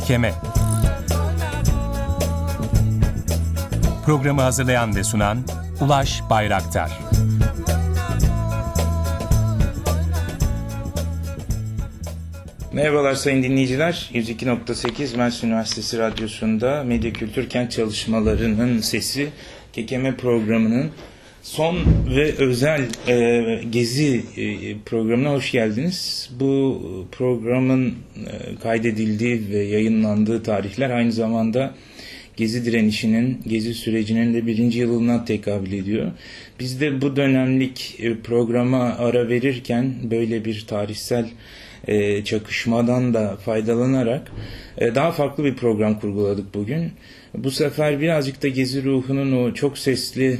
Kekeme Programı hazırlayan ve sunan Ulaş Bayraktar Merhabalar sayın dinleyiciler. 102.8 Mersin Üniversitesi Radyosu'nda Medya Kültür Kent Çalışmalarının Sesi Kekeme programının son ve özel e, gezi e, programına hoş geldiniz. Bu programın e, kaydedildiği ve yayınlandığı tarihler aynı zamanda Gezi direnişinin, Gezi sürecinin de birinci yılına tekabül ediyor. Biz de bu dönemlik e, programa ara verirken böyle bir tarihsel e, çakışmadan da faydalanarak e, daha farklı bir program kurguladık bugün. Bu sefer birazcık da Gezi ruhunun o çok sesli,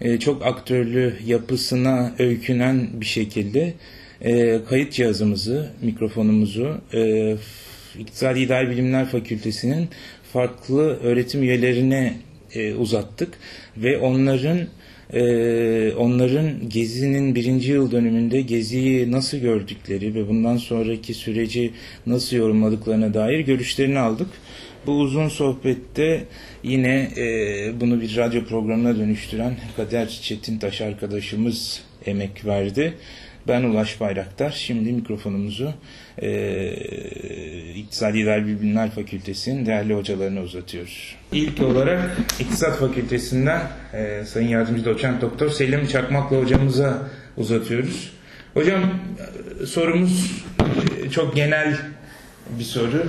e, çok aktörlü yapısına öykünen bir şekilde e, kayıt cihazımızı, mikrofonumuzu e, İktisadi İdari Bilimler Fakültesi'nin farklı öğretim üyelerine uzattık ve onların onların Gezi'nin birinci yıl dönümünde Gezi'yi nasıl gördükleri ve bundan sonraki süreci nasıl yorumladıklarına dair görüşlerini aldık. Bu uzun sohbette yine e, bunu bir radyo programına dönüştüren Kader Çetintaş arkadaşımız emek verdi. Ben Ulaş Bayraktar. Şimdi mikrofonumuzu e, İktisadi İdari Bilimler Fakültesi'nin değerli hocalarına uzatıyoruz. İlk olarak İktisat Fakültesinden e, Sayın Yardımcı Doçent Doktor Selim Çakmaklı hocamıza uzatıyoruz. Hocam e, sorumuz e, çok genel bir soru.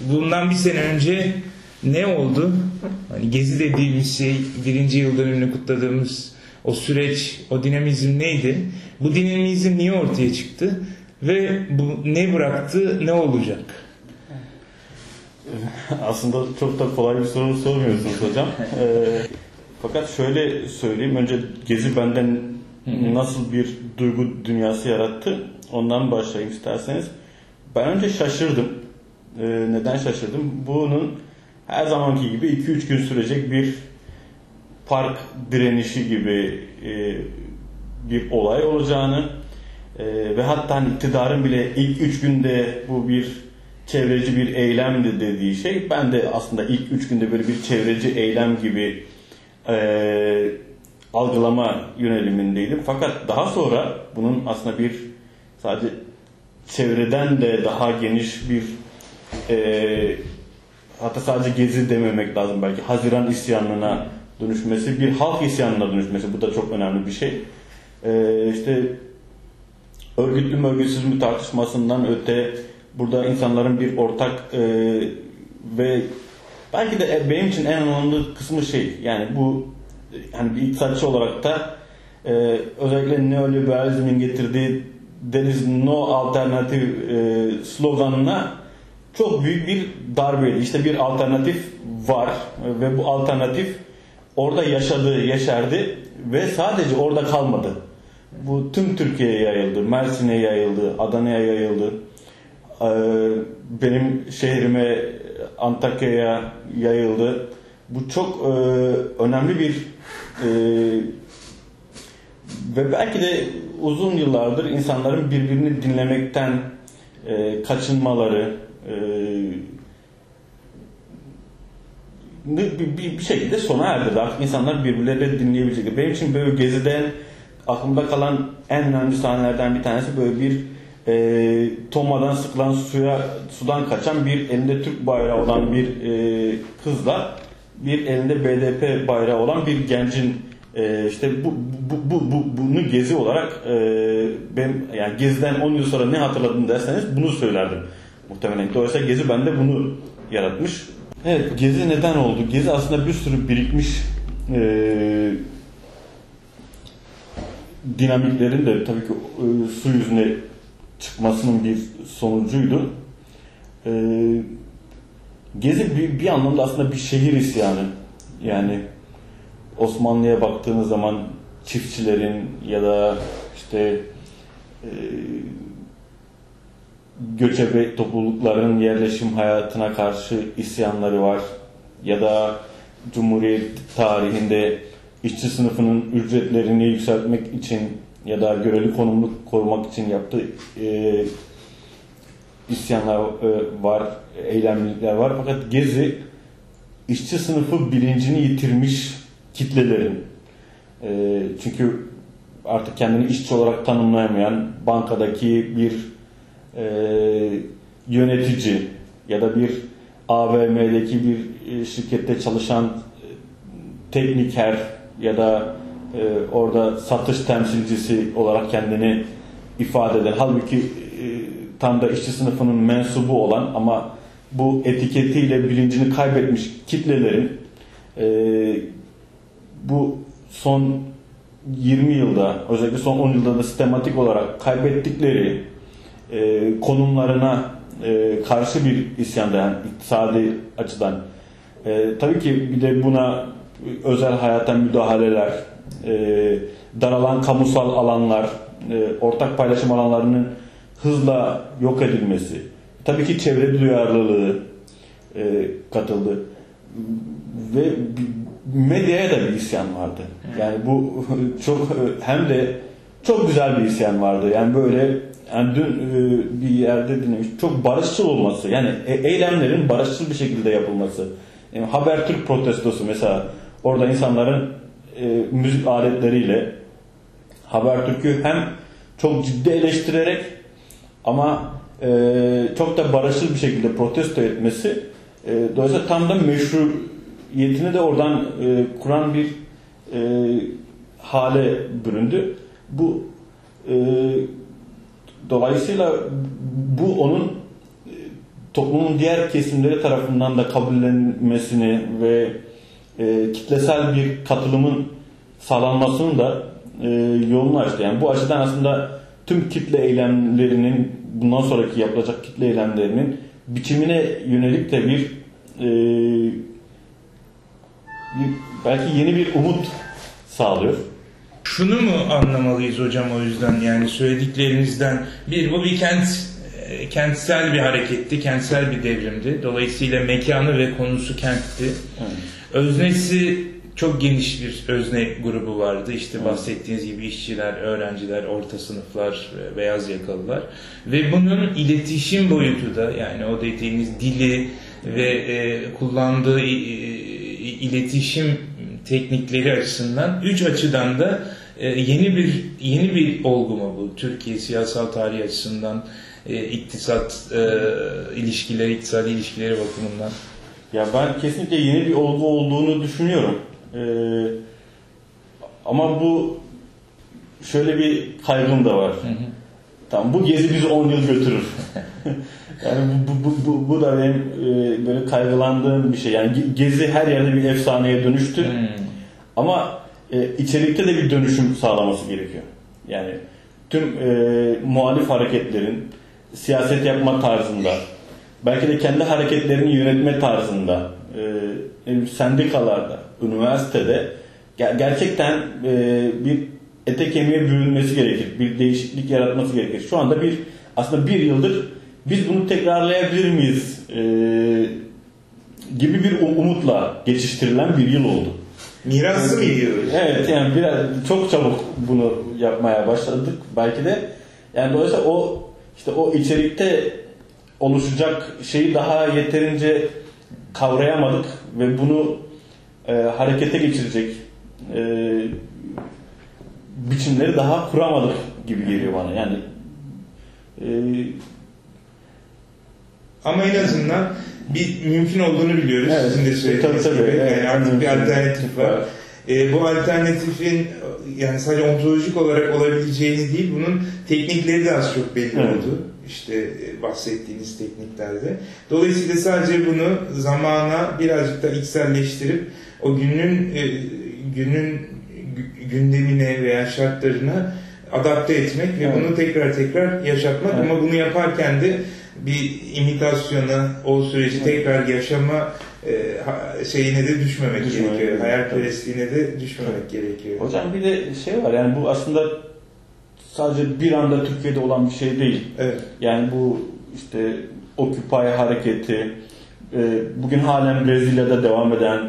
Bundan bir sene önce ne oldu? Hani gezi dediğimiz şey birinci yıl dönümünü kutladığımız o süreç, o dinamizm neydi? Bu dinamizm niye ortaya çıktı? Ve bu ne bıraktı, ne olacak? Aslında çok da kolay bir soru sormuyorsunuz hocam. E, fakat şöyle söyleyeyim. Önce Gezi benden nasıl bir duygu dünyası yarattı? Ondan başlayayım isterseniz. Ben önce şaşırdım. E, neden şaşırdım? Bunun her zamanki gibi 2-3 gün sürecek bir park direnişi gibi e, bir olay olacağını e, ve hatta hani iktidarın bile ilk üç günde bu bir çevreci bir eylemdi dediği şey ben de aslında ilk üç günde böyle bir çevreci eylem gibi e, algılama yönelimindeydim. Fakat daha sonra bunun aslında bir sadece çevreden de daha geniş bir e, hatta sadece gezi dememek lazım belki Haziran isyanına dönüşmesi, bir halk isyanına dönüşmesi bu da çok önemli bir şey. Ee, işte örgütlü mü örgütsüz mü tartışmasından öte burada insanların bir ortak e, ve belki de benim için en önemli kısmı şey yani bu yani bir iktisatçı olarak da e, özellikle neoliberalizmin getirdiği there is no alternative e, sloganına çok büyük bir darbeydi. İşte bir alternatif var ve bu alternatif orada yaşadı, yeşerdi ve sadece orada kalmadı. Bu tüm Türkiye'ye yayıldı, Mersin'e yayıldı, Adana'ya yayıldı. Ee, benim şehrime Antakya'ya yayıldı. Bu çok e, önemli bir e, ve belki de uzun yıllardır insanların birbirini dinlemekten e, kaçınmaları, bir, bir, bir şekilde sona erdirdi. Artık insanlar birbirlerini dinleyebilecekler. Benim için böyle geziden aklımda kalan en önemli sahnelerden bir tanesi böyle bir e, tomadan sıkılan suya sudan kaçan bir elinde Türk bayrağı olan bir e, kızla bir elinde BDP bayrağı olan bir gencin e, işte bu, bu, bu, bu bunu gezi olarak e, ben yani geziden 10 yıl sonra ne hatırladım derseniz bunu söylerdim muhtemelen. Dolayısıyla gezi bende bunu yaratmış. Evet, Gezi neden oldu? Gezi aslında bir sürü birikmiş e, dinamiklerin de tabii ki e, su yüzüne çıkmasının bir sonucuydu. E, Gezi bir, bir anlamda aslında bir şehir isyanı. Yani Osmanlı'ya baktığınız zaman çiftçilerin ya da işte e, göçebe toplulukların yerleşim hayatına karşı isyanları var ya da Cumhuriyet tarihinde işçi sınıfının ücretlerini yükseltmek için ya da göreli konumluk korumak için yaptığı e, isyanlar e, var, eylemlilikler var. Fakat Gezi işçi sınıfı bilincini yitirmiş kitlelerin e, çünkü artık kendini işçi olarak tanımlayamayan bankadaki bir e, yönetici ya da bir AVM'deki bir e, şirkette çalışan e, tekniker ya da e, orada satış temsilcisi olarak kendini ifade eden halbuki e, tam da işçi sınıfının mensubu olan ama bu etiketiyle bilincini kaybetmiş kitlelerin e, bu son 20 yılda özellikle son 10 yılda da sistematik olarak kaybettikleri e, konumlarına e, karşı bir isyanda yani iktisadi açıdan. E, tabii ki bir de buna özel hayata müdahaleler, e, daralan kamusal alanlar, e, ortak paylaşım alanlarının hızla yok edilmesi, tabii ki çevre duyarlılığı e, katıldı ve medyaya da bir isyan vardı. Yani bu çok hem de çok güzel bir isyan vardı. Yani böyle yani dün e, bir yerde dinlemiş çok barışçıl olması yani e, eylemlerin barışçıl bir şekilde yapılması. Yani Habertürk protestosu mesela orada insanların e, müzik aletleriyle Habertürk'ü hem çok ciddi eleştirerek ama e, çok da barışçıl bir şekilde protesto etmesi e, dolayısıyla tam da meşruiyetini de oradan e, kuran bir e, hale büründü. Bu e, dolayısıyla bu onun e, toplumun diğer kesimleri tarafından da kabullenmesini ve e, kitlesel bir katılımın sağlanmasını da e, yolunu açtı. Yani bu açıdan aslında tüm kitle eylemlerinin bundan sonraki yapılacak kitle eylemlerinin biçimine yönelik de bir, e, bir belki yeni bir umut sağlıyor. Şunu mu anlamalıyız hocam o yüzden yani söylediklerinizden bir bu bir kent e, kentsel bir hareketti, kentsel bir devrimdi. Dolayısıyla mekanı ve konusu kentti. Öznesi çok geniş bir özne grubu vardı. İşte bahsettiğiniz gibi işçiler, öğrenciler, orta sınıflar, beyaz yakalılar. Ve bunun iletişim boyutu da yani o dediğiniz dili ve e, kullandığı e, iletişim teknikleri açısından üç açıdan da e, yeni bir yeni bir olgu mu bu Türkiye siyasal tarihi açısından e, iktisat e, ilişkileri, iktisadi ilişkileri bakımından? Ya ben kesinlikle yeni bir olgu olduğunu düşünüyorum. Ee, ama bu şöyle bir kaygım da var. Hı hı. Tamam bu gezi bizi 10 yıl götürür. yani bu, bu, bu, bu da benim e, böyle kaygılandığım bir şey. Yani gezi her yerde bir efsaneye dönüştü. Hmm. Ama e, içerikte de bir dönüşüm sağlaması gerekiyor. Yani tüm e, muhalif hareketlerin siyaset yapma tarzında, belki de kendi hareketlerini yönetme tarzında, e, sendikalarda, üniversitede ger- gerçekten e, bir ete kemiğe bürünmesi gerekir. Bir değişiklik yaratması gerekir. Şu anda bir aslında bir yıldır biz bunu tekrarlayabilir miyiz e, gibi bir umutla geçiştirilen bir yıl oldu. Mirası mı yiyoruz? Evet yani biraz çok çabuk bunu yapmaya başladık belki de. Yani dolayısıyla o işte o içerikte oluşacak şeyi daha yeterince kavrayamadık ve bunu e, harekete geçirecek e, biçimleri daha kuramadık gibi geliyor bana. Yani e, ama en azından bir mümkün olduğunu biliyoruz. Evet, Sizin de söylediğiniz tabii, tabii, gibi. Evet, yani artık bir alternatif var. var. E, bu alternatifin yani sadece ontolojik olarak olabileceğini değil, bunun teknikleri de az çok belli evet. oldu. İşte e, bahsettiğiniz tekniklerde. Dolayısıyla sadece bunu zamana birazcık da içselleştirip o günün e, günün gündemine veya şartlarına adapte etmek ve evet. bunu tekrar tekrar yaşatmak evet. ama bunu yaparken de bir imitasyona, o süreci evet. tekrar yaşama e, şeyine de düşmemek, düşmemek gerekiyor. Hayalperestliğine de düşmemek evet. gerekiyor. Hocam bir de şey var yani bu aslında sadece bir anda Türkiye'de olan bir şey değil. Evet. Yani bu işte Occupy hareketi, e, bugün halen Brezilya'da devam eden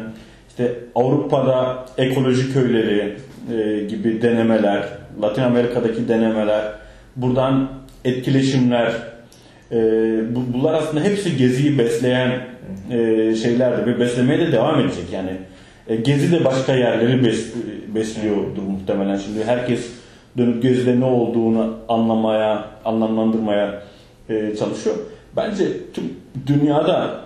işte Avrupa'da ekoloji köyleri e, gibi denemeler, Latin Amerika'daki denemeler, buradan etkileşimler, E, bu, bunlar aslında hepsi geziyi besleyen e, şeylerdir ve beslemeye de devam edecek yani. E, gezi de başka yerleri bes, besliyordur muhtemelen. Şimdi herkes dönüp gezide ne olduğunu anlamaya, anlamlandırmaya e, çalışıyor. Bence tüm dünyada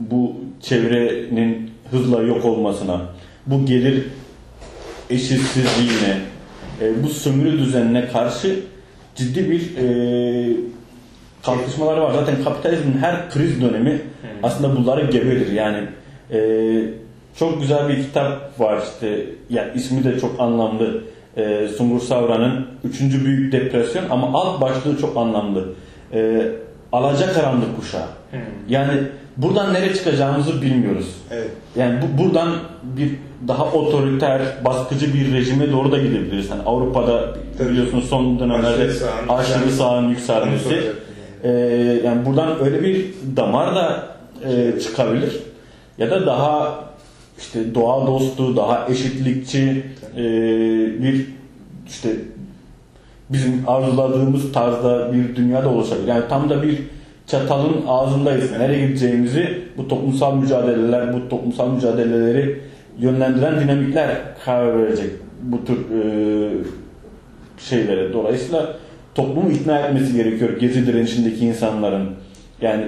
bu çevrenin hızla yok olmasına, bu gelir eşitsizliğine, e, bu sömürü düzenine karşı ciddi bir e, kalkışmalar var. Zaten kapitalizmin her kriz dönemi aslında bunları geberir. Yani e, çok güzel bir kitap var işte, yani ismi de çok anlamlı. E, Sungur Savran'ın 3. Büyük Depresyon ama alt başlığı çok anlamlı. E, Alacakaranlık kuşağı. Yani buradan nereye çıkacağımızı bilmiyoruz. Evet. Yani bu, buradan bir daha otoriter, baskıcı bir rejime doğru da gidebiliriz. Yani Avrupa'da Tabii. biliyorsunuz son dönemlerde Aşırı sağın aşırı yükselmesi. sağın yükselmesi. Ee, yani buradan öyle bir damar da e, çıkabilir. Ya da daha işte doğa dostu, daha eşitlikçi e, bir işte bizim arzuladığımız tarzda bir dünyada oluşabilir. Yani tam da bir çatalın ağzındayız. Nereye gideceğimizi bu toplumsal mücadeleler, bu toplumsal mücadeleleri yönlendiren dinamikler karar verecek bu tür e, şeylere. Dolayısıyla toplumu ikna etmesi gerekiyor gezi direnişindeki insanların. Yani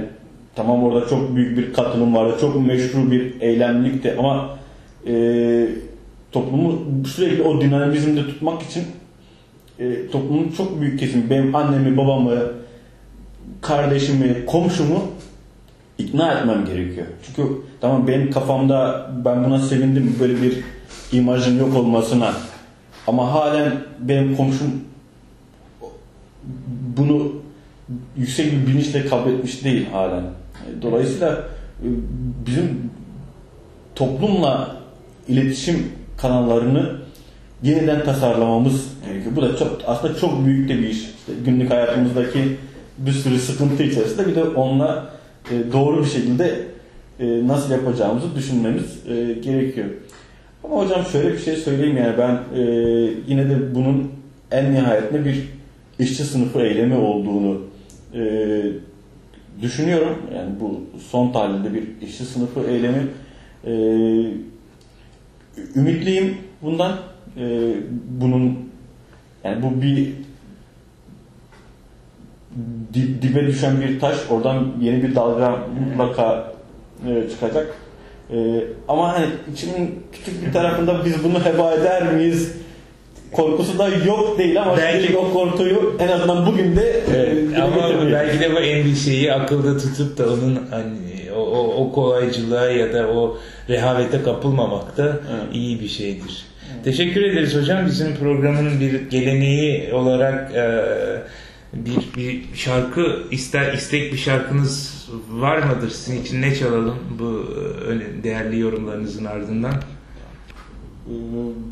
tamam orada çok büyük bir katılım vardı, çok meşru bir eylemlikti ama e, toplumu sürekli o dinamizmde tutmak için e, toplumun çok büyük kesimi, benim annemi, babamı, kardeşimi, komşumu ikna etmem gerekiyor. Çünkü tamam benim kafamda ben buna sevindim böyle bir imajın yok olmasına ama halen benim komşum bunu yüksek bir bilinçle kabul etmiş değil halen. Dolayısıyla e, bizim toplumla iletişim kanallarını yeniden tasarlamamız gerekiyor. Bu da çok aslında çok büyük de bir iş. İşte günlük hayatımızdaki bir sürü sıkıntı içerisinde bir de onunla e, doğru bir şekilde e, nasıl yapacağımızı düşünmemiz gerekiyor. Ama hocam şöyle bir şey söyleyeyim yani ben yine de bunun en nihayetinde bir işçi sınıfı eylemi olduğunu e, düşünüyorum. Yani bu son tahlilde bir işçi sınıfı eylemi e, ümitliyim bundan. E, bunun yani bu bir di- dibe düşen bir taş oradan yeni bir dalga mutlaka e, çıkacak. E, ama hani içimin küçük bir tarafında biz bunu heba eder miyiz? Korkusu da yok değil ama Belki- o korkuyu en azından bugün de e, dile Ama getirmeyelim. belki de bu endişeyi akılda tutup da onun hani o, o, o kolaycılığa ya da o rehavete kapılmamak da Evet. iyi bir şeydir. Teşekkür ederiz hocam. Bizim programın bir geleneği olarak e, bir, bir şarkı ister istek bir şarkınız var mıdır? Sizin için ne çalalım bu e, değerli yorumlarınızın ardından? Ee,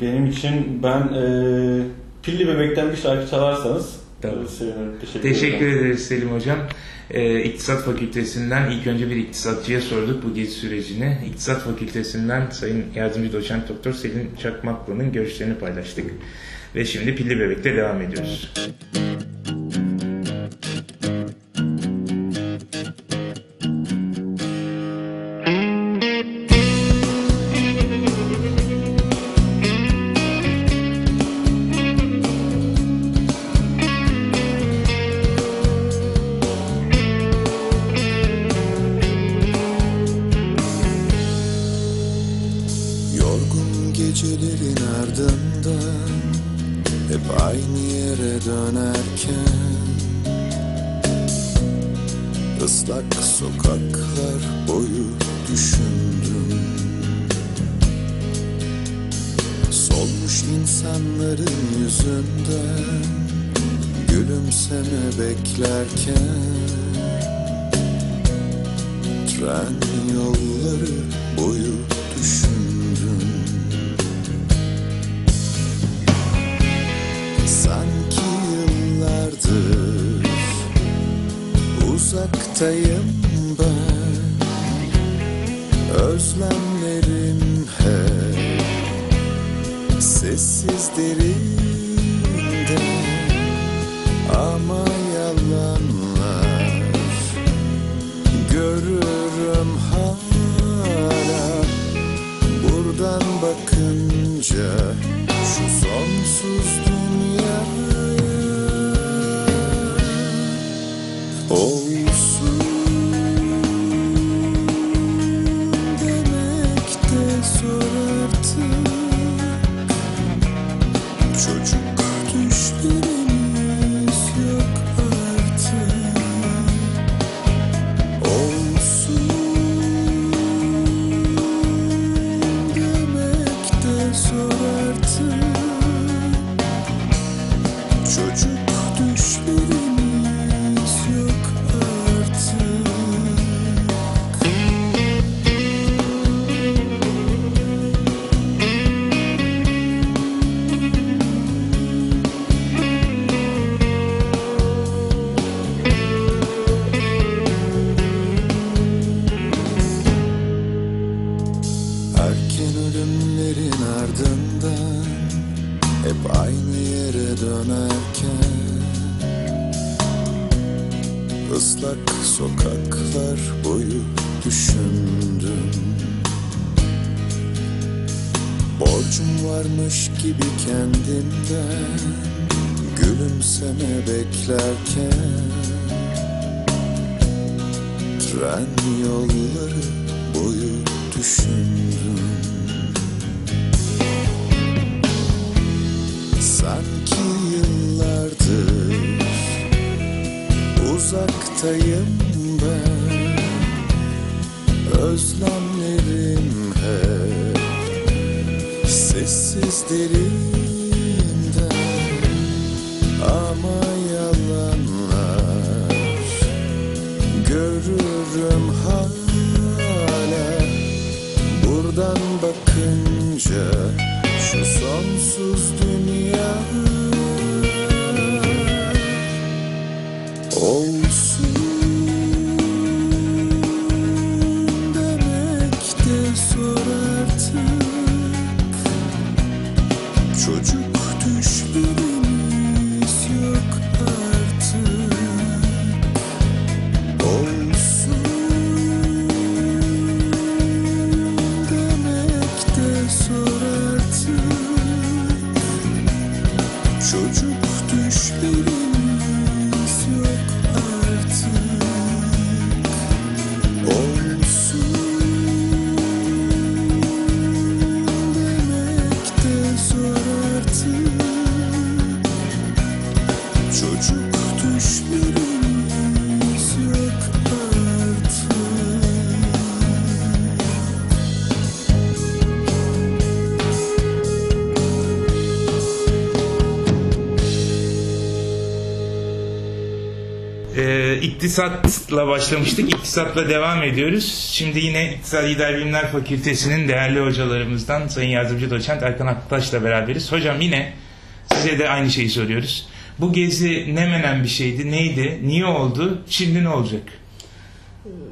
Benim için ben e, Pilli Bebek'ten bir şarkı çalarsanız Tabii. e, sevinirim. Teşekkür, Teşekkür ederim. ederiz Selim Hocam. Ee, İktisat Fakültesinden ilk önce bir iktisatçıya sorduk bu gezi sürecini. İktisat Fakültesinden Sayın Yardımcı Doçent Doktor Selim Çakmaklı'nın görüşlerini paylaştık. Ve şimdi Pilli Bebek'te devam ediyoruz. Yorgun iktisatla başlamıştık. İktisatla devam ediyoruz. Şimdi yine İktisadi İdari Bilimler Fakültesi'nin değerli hocalarımızdan Sayın Yardımcı Doçent Erkan Aktaş'la beraberiz. Hocam yine size de aynı şeyi soruyoruz. Bu gezi ne menen bir şeydi, neydi, niye oldu, şimdi ne olacak?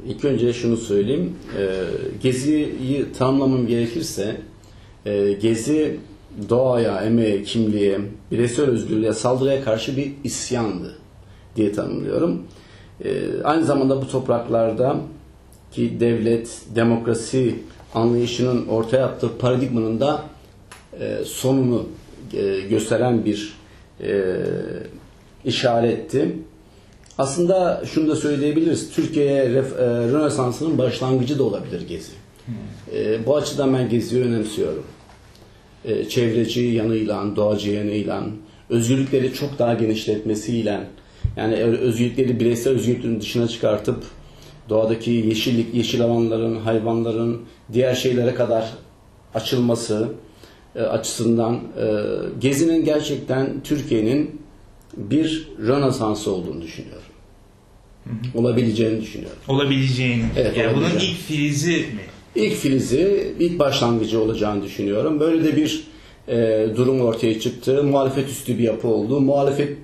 İlk önce şunu söyleyeyim. Ee, Geziyi tanımlamam gerekirse e, Gezi doğaya, emeğe, kimliğe, bireysel özgürlüğe, saldırıya karşı bir isyandı diye tanımlıyorum. Ee, Aynı zamanda bu topraklarda ki devlet, demokrasi anlayışının ortaya attığı paradigmanın da e, sonunu e, gösteren bir e, işaretti. Aslında şunu da söyleyebiliriz. Türkiye ref- e, Rönesansı'nın başlangıcı da olabilir Gezi. E, bu açıdan ben Gezi'yi önemsiyorum. E, çevreci yanıyla, doğacı yanıyla, özgürlükleri çok daha genişletmesiyle, yani özgürlükleri bireysel özgürlüklerin dışına çıkartıp doğadaki yeşillik, yeşil alanların, hayvanların diğer şeylere kadar açılması e, açısından e, Gezi'nin gerçekten Türkiye'nin bir Rönesansı olduğunu düşünüyorum. Olabileceğini düşünüyorum. Olabileceğini. Evet, yani bunun ilk filizi mi? İlk filizi, ilk başlangıcı olacağını düşünüyorum. Böyle de bir e, durum ortaya çıktı. Muhalefet üstü bir yapı oldu. Muhalefeti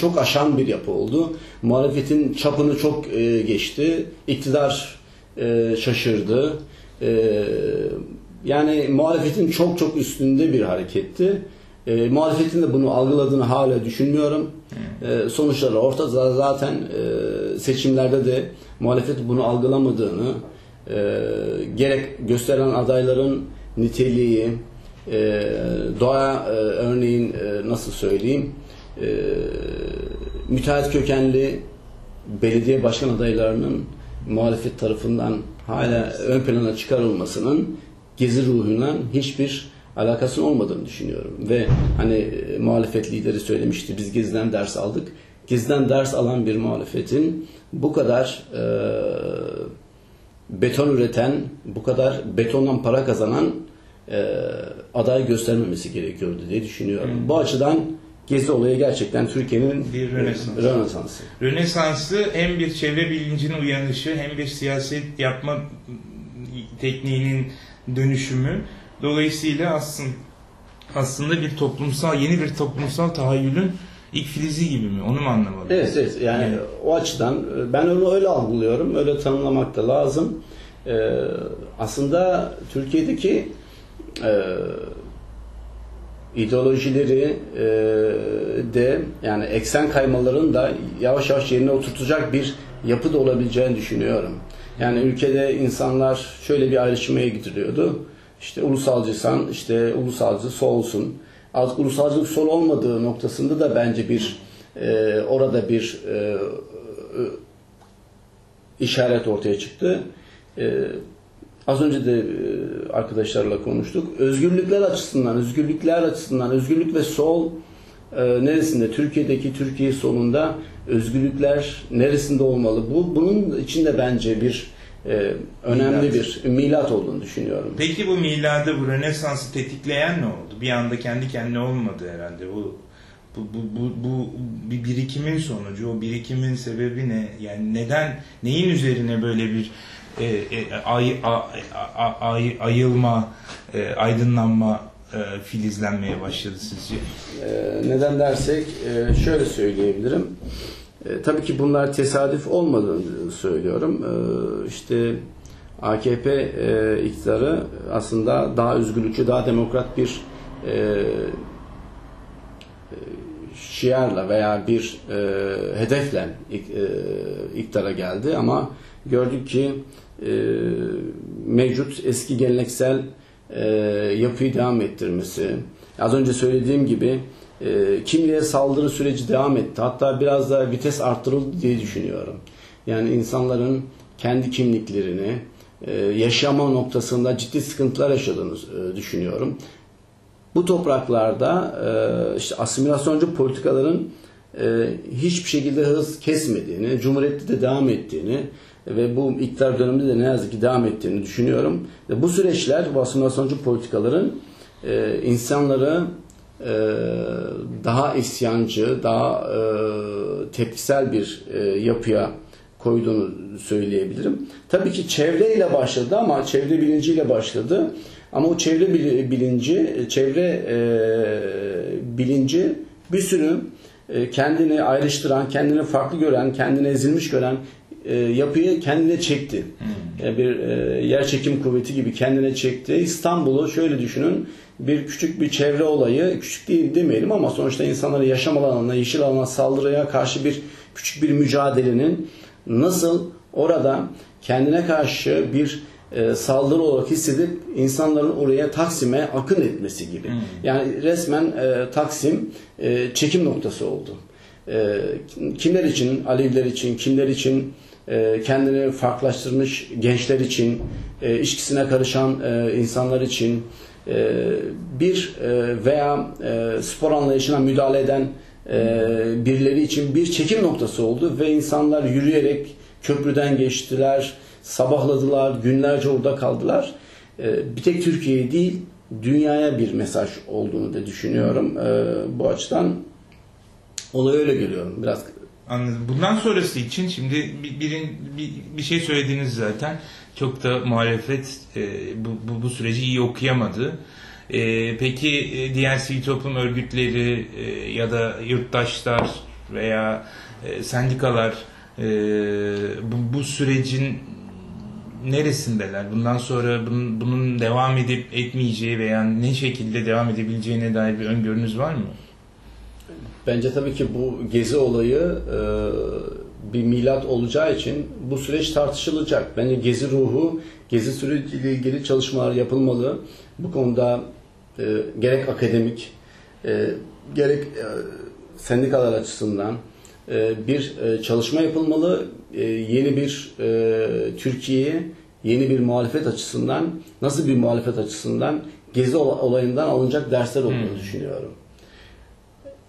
çok aşan bir yapı oldu. Muhalefetin çapını çok e, geçti. İktidar e, şaşırdı. E, yani muhalefetin çok çok üstünde bir hareketti. E, muhalefetin de bunu algıladığını hala düşünmüyorum. E, sonuçları ortada zaten e, seçimlerde de muhalefet bunu algılamadığını, e, gerek gösteren adayların niteliği, e, doğa e, örneğin e, nasıl söyleyeyim e, müteahhit kökenli belediye başkan adaylarının muhalefet tarafından hala ön plana çıkarılmasının gezi ruhundan hiçbir alakasının olmadığını düşünüyorum. Ve hani e, muhalefet lideri söylemişti biz Gezi'den ders aldık. Gezi'den ders alan bir muhalefetin bu kadar e, beton üreten, bu kadar betondan para kazanan e, aday göstermemesi gerekiyordu diye düşünüyorum. Bu açıdan Gezi olayı gerçekten Türkiye'nin Bir Rönesans. Rönesansı. Rönesans'ı hem bir çevre bilincinin uyanışı hem bir siyaset yapma tekniğinin dönüşümü. Dolayısıyla aslında aslında bir toplumsal yeni bir toplumsal tahayyülün ilk filizi gibi mi? Onu mu anlamalı? Evet, evet. Yani Evet. o açıdan ben onu öyle algılıyorum. Öyle tanımlamak da lazım. Ee, aslında Türkiye'deki e, ideolojileri e, de yani eksen kaymaların da yavaş yavaş yerine oturtacak bir yapı da olabileceğini düşünüyorum. Yani ülkede insanlar şöyle bir ayrışmaya gidiliyordu. İşte ulusalcıysan işte ulusalcı solsun. Artık ulusalcılık sol olmadığı noktasında da bence bir e, orada bir e, işaret ortaya çıktı. E, az önce de e, arkadaşlarla konuştuk. Özgürlükler açısından, özgürlükler açısından, özgürlük ve sol e, neresinde? Türkiye'deki Türkiye solunda özgürlükler neresinde olmalı? Bu bunun içinde bence bir e, önemli Milat. bir milat olduğunu düşünüyorum. Peki bu miladı, bu Rönesans'ı tetikleyen ne oldu? Bir anda kendi kendine olmadı herhalde. Bu bu, bu, bu, bu bir birikimin sonucu. O birikimin sebebi ne? Yani neden, neyin üzerine böyle bir e, e, ay, ay, ayılma, e, aydınlanma e, filizlenmeye başladı sizce? Neden dersek şöyle söyleyebilirim. Tabii ki bunlar tesadüf olmadığını söylüyorum. E, işte AKP e, iktidarı aslında daha özgürlükçü, daha demokrat bir e, şiarla veya bir e, hedefle ik- e, iktidara geldi ama gördük ki mevcut eski geleneksel e, yapıyı devam ettirmesi. Az önce söylediğim gibi e, kimliğe saldırı süreci devam etti. Hatta biraz da vites arttırıldı diye düşünüyorum. Yani insanların kendi kimliklerini e, yaşama noktasında ciddi sıkıntılar yaşadığını e, düşünüyorum. Bu topraklarda e, işte asimilasyoncu politikaların e, hiçbir şekilde hız kesmediğini, Cumhuriyet'te de devam ettiğini ve bu iktidar döneminde de ne yazık ki devam ettiğini düşünüyorum. Ve bu süreçler, bu asimilasyoncu politikaların e, insanları e, daha isyancı, daha e, tepkisel bir e, yapıya koyduğunu söyleyebilirim. Tabii ki çevreyle başladı ama çevre bilinciyle başladı. Ama o çevre bili- bilinci, çevre e, bilinci bir sürü e, kendini ayrıştıran, kendini farklı gören, kendini ezilmiş gören e, yapıyı kendine çekti. E, bir e, yer çekim kuvveti gibi kendine çekti. İstanbul'u şöyle düşünün. Bir küçük bir çevre olayı, küçük değil demeyelim ama sonuçta insanları yaşam alanına, yeşil alana saldırıya karşı bir küçük bir mücadelenin nasıl orada kendine karşı bir e, saldırı olarak hissedip insanların oraya Taksim'e akın etmesi gibi. Yani resmen e, Taksim e, çekim noktası oldu. E, kimler için? Aleviler için, kimler için? E, kendini farklılaştırmış gençler için, e, içkisine karışan e, insanlar için, bir veya spor anlayışına müdahale eden birileri için bir çekim noktası oldu ve insanlar yürüyerek köprüden geçtiler, sabahladılar, günlerce orada kaldılar. Bir tek Türkiye'ye değil, dünyaya bir mesaj olduğunu da düşünüyorum. Bu açıdan olayı öyle görüyorum. Biraz Anladım. Bundan sonrası için şimdi bir, birin, bir, bir şey söylediniz zaten. Çok da muhalefet e, bu, bu, bu süreci iyi okuyamadı. E, peki e, diğer sivil toplum örgütleri e, ya da yurttaşlar veya e, sendikalar e, bu, bu sürecin neresindeler? Bundan sonra bunun, bunun devam edip etmeyeceği veya ne şekilde devam edebileceğine dair bir öngörünüz var mı? Bence tabii ki bu gezi olayı e, bir milat olacağı için bu süreç tartışılacak. Bence gezi ruhu, gezi süreciyle ilgili çalışmalar yapılmalı. Bu konuda e, gerek akademik e, gerek e, sendikalar açısından e, bir e, çalışma yapılmalı. E, yeni bir e, Türkiye'ye yeni bir muhalefet açısından nasıl bir muhalefet açısından Gezi ola- olayından alınacak dersler olduğunu düşünüyorum.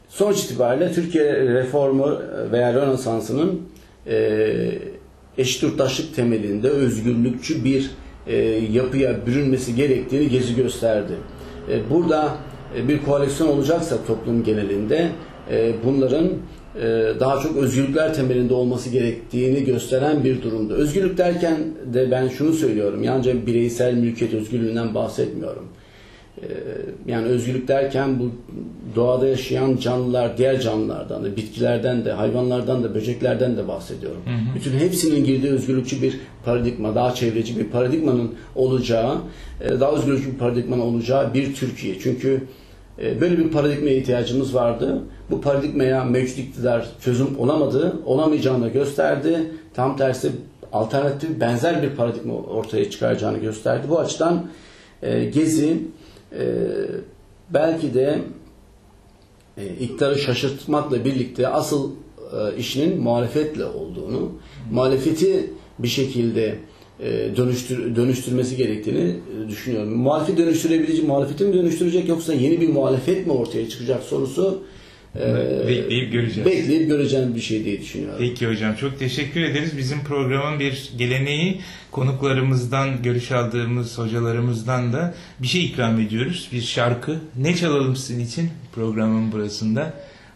Sonuç itibariyle Türkiye reformu veya Rönesansı'nın e, eşit yurttaşlık temelinde özgürlükçü bir e, yapıya bürünmesi gerektiğini Gezi gösterdi. E, burada e, bir koalisyon olacaksa toplum genelinde e, bunların e, daha çok özgürlükler temelinde olması gerektiğini gösteren bir durumda. Özgürlük derken de ben şunu söylüyorum. Yalnızca bireysel mülkiyet özgürlüğünden bahsetmiyorum. Ee, yani özgürlük derken bu doğada yaşayan canlılar, diğer canlılardan da, bitkilerden de, hayvanlardan da, böceklerden de bahsediyorum. Bütün hepsinin girdiği özgürlükçü bir paradigma, daha çevreci bir paradigmanın olacağı, e, daha özgürlükçü bir paradigmanın olacağı bir Türkiye. Çünkü e, böyle bir paradigmaya ihtiyacımız vardı. Bu paradigmaya mevcut iktidar çözüm olamadı, olamayacağını gösterdi. Tam tersi alternatif benzer bir paradigma ortaya çıkaracağını gösterdi. Bu açıdan e, Gezi e, belki de e, iktidarı şaşırtmakla birlikte asıl e, işinin muhalefetle olduğunu, muhalefeti bir şekilde e, dönüştür, dönüştürmesi gerektiğini e, düşünüyorum. Muhalefeti dönüştürebilecek, muhalefeti mi dönüştürecek yoksa yeni bir muhalefet mi ortaya çıkacak sorusu e, Bekleyip göreceğiz. bekleyip göreceğimiz bir şey diye düşünüyorum. Peki hocam çok teşekkür ederiz. Bizim programın bir geleneği konuklarımızdan, görüş aldığımız hocalarımızdan da bir şey ikram ediyoruz. Bir şarkı. Ne çalalım sizin için programın burasında?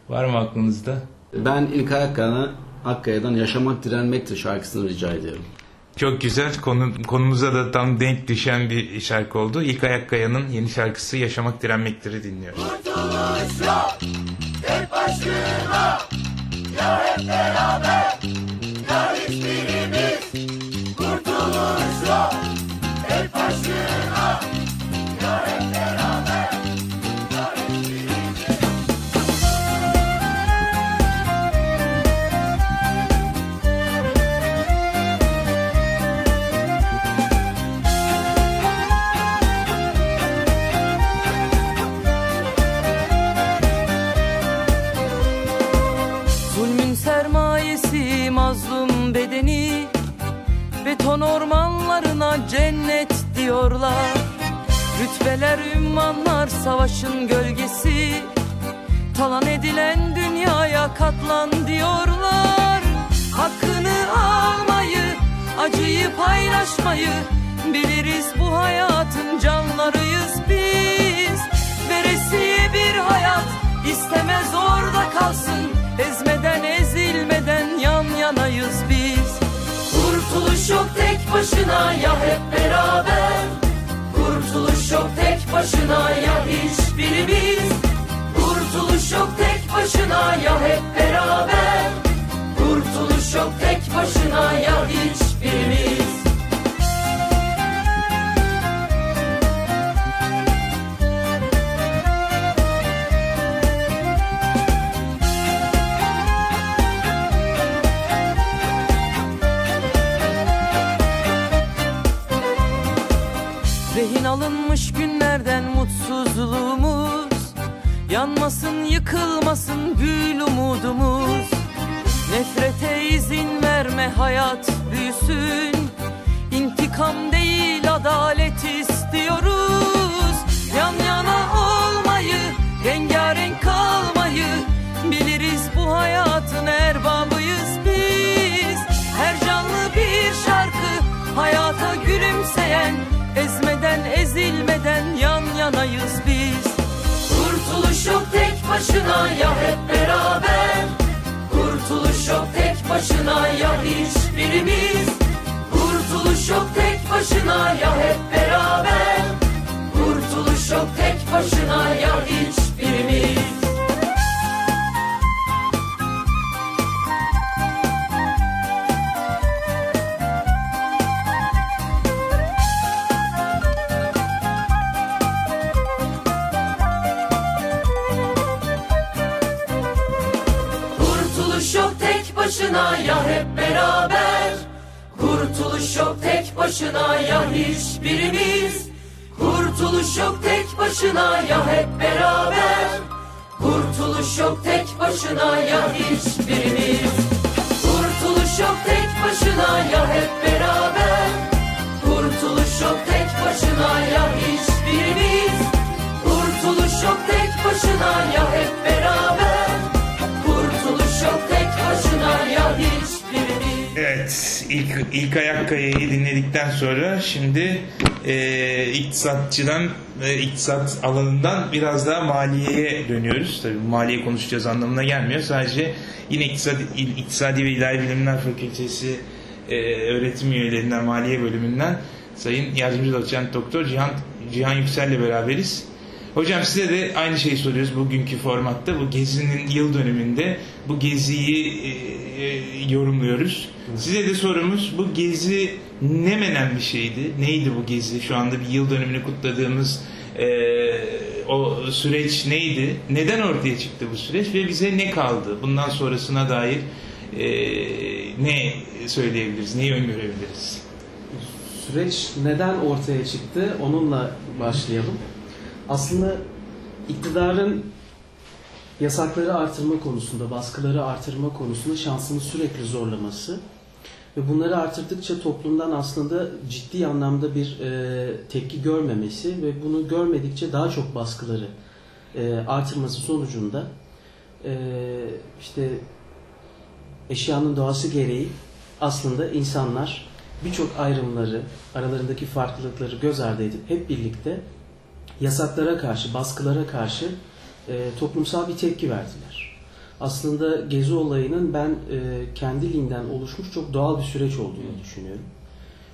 Var mı aklınızda? Ben ilk Akkaya'dan, Akkaya'dan Yaşamak Direnmektir şarkısını rica ediyorum. Çok güzel. Konu, konumuza da tam denk düşen bir şarkı oldu. İlk Ayakkaya'nın yeni şarkısı Yaşamak Direnmektir'i dinliyoruz. Zulmün Rütbeler ünvanlar savaşın gölgesi. Talan edilen dünyaya katlan diyorlar. Hakkını almayı, acıyı paylaşmayı Biliriz. Bu hayatın canlarıyız biz. Veresiye bir hayat istemez orada kalsın. Ezmeden ezilmeden yan yanayız biz. Kurtuluş yok tek başına ya hep beraber Kurtuluş yok tek başına ya hiçbirimiz. Kurtuluş yok tek başına ya hep beraber. Kurtuluş yok tek başına ya hiçbirimiz Rehin alınmış günlerden mutsuzluğumuz. Yanmasın yıkılmasın gül umudumuz. Nefrete izin verme hayat büyüsün. İntikam değil adalet istiyoruz. Yan yana olmayı rengarenk kalmayı Biliriz bu hayatın erbabıyız biz. Her canlı bir şarkı hayata gülümseyen yanayız biz. Kurtuluş yok tek başına ya hep beraber. Kurtuluş yok tek başına ya hiçbirimiz. Kurtuluş yok tek başına ya hep beraber. Kurtuluş yok tek başına ya hiçbirimiz başına ya hep beraber. Kurtuluş yok tek başına ya hiçbirimiz. Kurtuluş yok tek başına ya hep beraber. Kurtuluş yok tek başına ya hiçbirimiz. Kurtuluş yok tek başına ya hep beraber. Kurtuluş yok tek başına ya hiçbirimiz. Kurtuluş yok tek başına ya hep beraber Evet, ilk, ilk ayak kayayı dinledikten sonra şimdi e, iktisatçıdan, e, iktisat alanından biraz daha maliyeye dönüyoruz. Tabii maliye konuşacağız anlamına gelmiyor. Sadece yine iktisadi, İktisadi ve İlahi Bilimler Fakültesi e, öğretim üyelerinden, maliye bölümünden Sayın Yardımcı Doçent Doktor Cihan, Cihan Yüksel'le beraberiz. Hocam size de aynı şeyi soruyoruz bugünkü formatta. Bu gezinin yıl dönümünde bu geziyi e, e, yorumluyoruz. Size de sorumuz bu gezi ne menen bir şeydi? Neydi bu gezi? Şu anda bir yıl dönümünü kutladığımız e, o süreç neydi? Neden ortaya çıktı bu süreç ve bize ne kaldı? Bundan sonrasına dair e, ne söyleyebiliriz? Neyi öngörebiliriz? Süreç neden ortaya çıktı? Onunla başlayalım. Aslında iktidarın yasakları artırma konusunda, baskıları artırma konusunda şansını sürekli zorlaması ve bunları artırdıkça toplumdan aslında ciddi anlamda bir e, tepki görmemesi ve bunu görmedikçe daha çok baskıları e, artırması sonucunda e, işte eşyanın doğası gereği aslında insanlar birçok ayrımları, aralarındaki farklılıkları göz ardı edip hep birlikte yasaklara karşı, baskılara karşı e, toplumsal bir tepki verdiler. Aslında Gezi olayının ben e, kendiliğinden oluşmuş çok doğal bir süreç olduğunu düşünüyorum.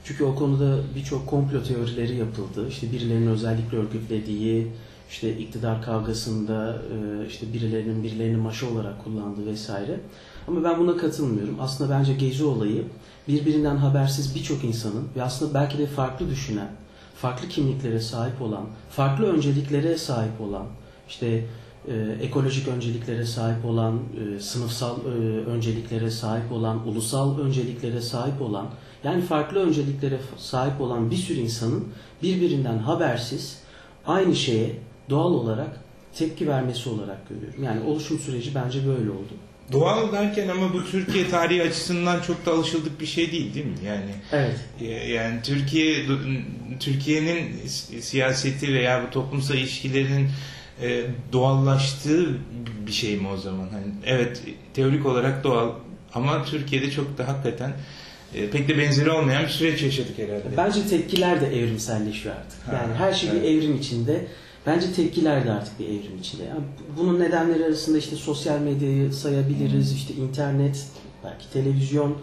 Çünkü o konuda birçok komplo teorileri yapıldı. İşte birilerinin özellikle örgütlediği, işte iktidar kavgasında e, işte birilerinin birilerini maşa olarak kullandığı vesaire. Ama ben buna katılmıyorum. Aslında bence Gezi olayı birbirinden habersiz birçok insanın ve aslında belki de farklı düşünen, farklı kimliklere sahip olan, farklı önceliklere sahip olan, işte e, ekolojik önceliklere sahip olan, e, sınıfsal e, önceliklere sahip olan, ulusal önceliklere sahip olan, yani farklı önceliklere sahip olan bir sürü insanın birbirinden habersiz aynı şeye doğal olarak tepki vermesi olarak görüyorum. Yani oluşum süreci bence böyle oldu. Doğal derken ama bu Türkiye tarihi açısından çok da alışıldık bir şey değil değil mi? Yani Evet. yani Türkiye Türkiye'nin si- siyaseti veya bu toplumsal ilişkilerinin e, doğallaştığı bir şey mi o zaman? Hani evet teorik olarak doğal ama Türkiye'de çok da hakikaten e, pek de benzeri olmayan bir süreç yaşadık herhalde. Bence tepkiler de evrimselleşiyor artık. Ha, Yani her şey evet. bir evrim içinde. Bence tepkiler de artık bir evrim içinde. Yani bunun nedenleri arasında işte sosyal medyayı sayabiliriz, işte internet, belki televizyon.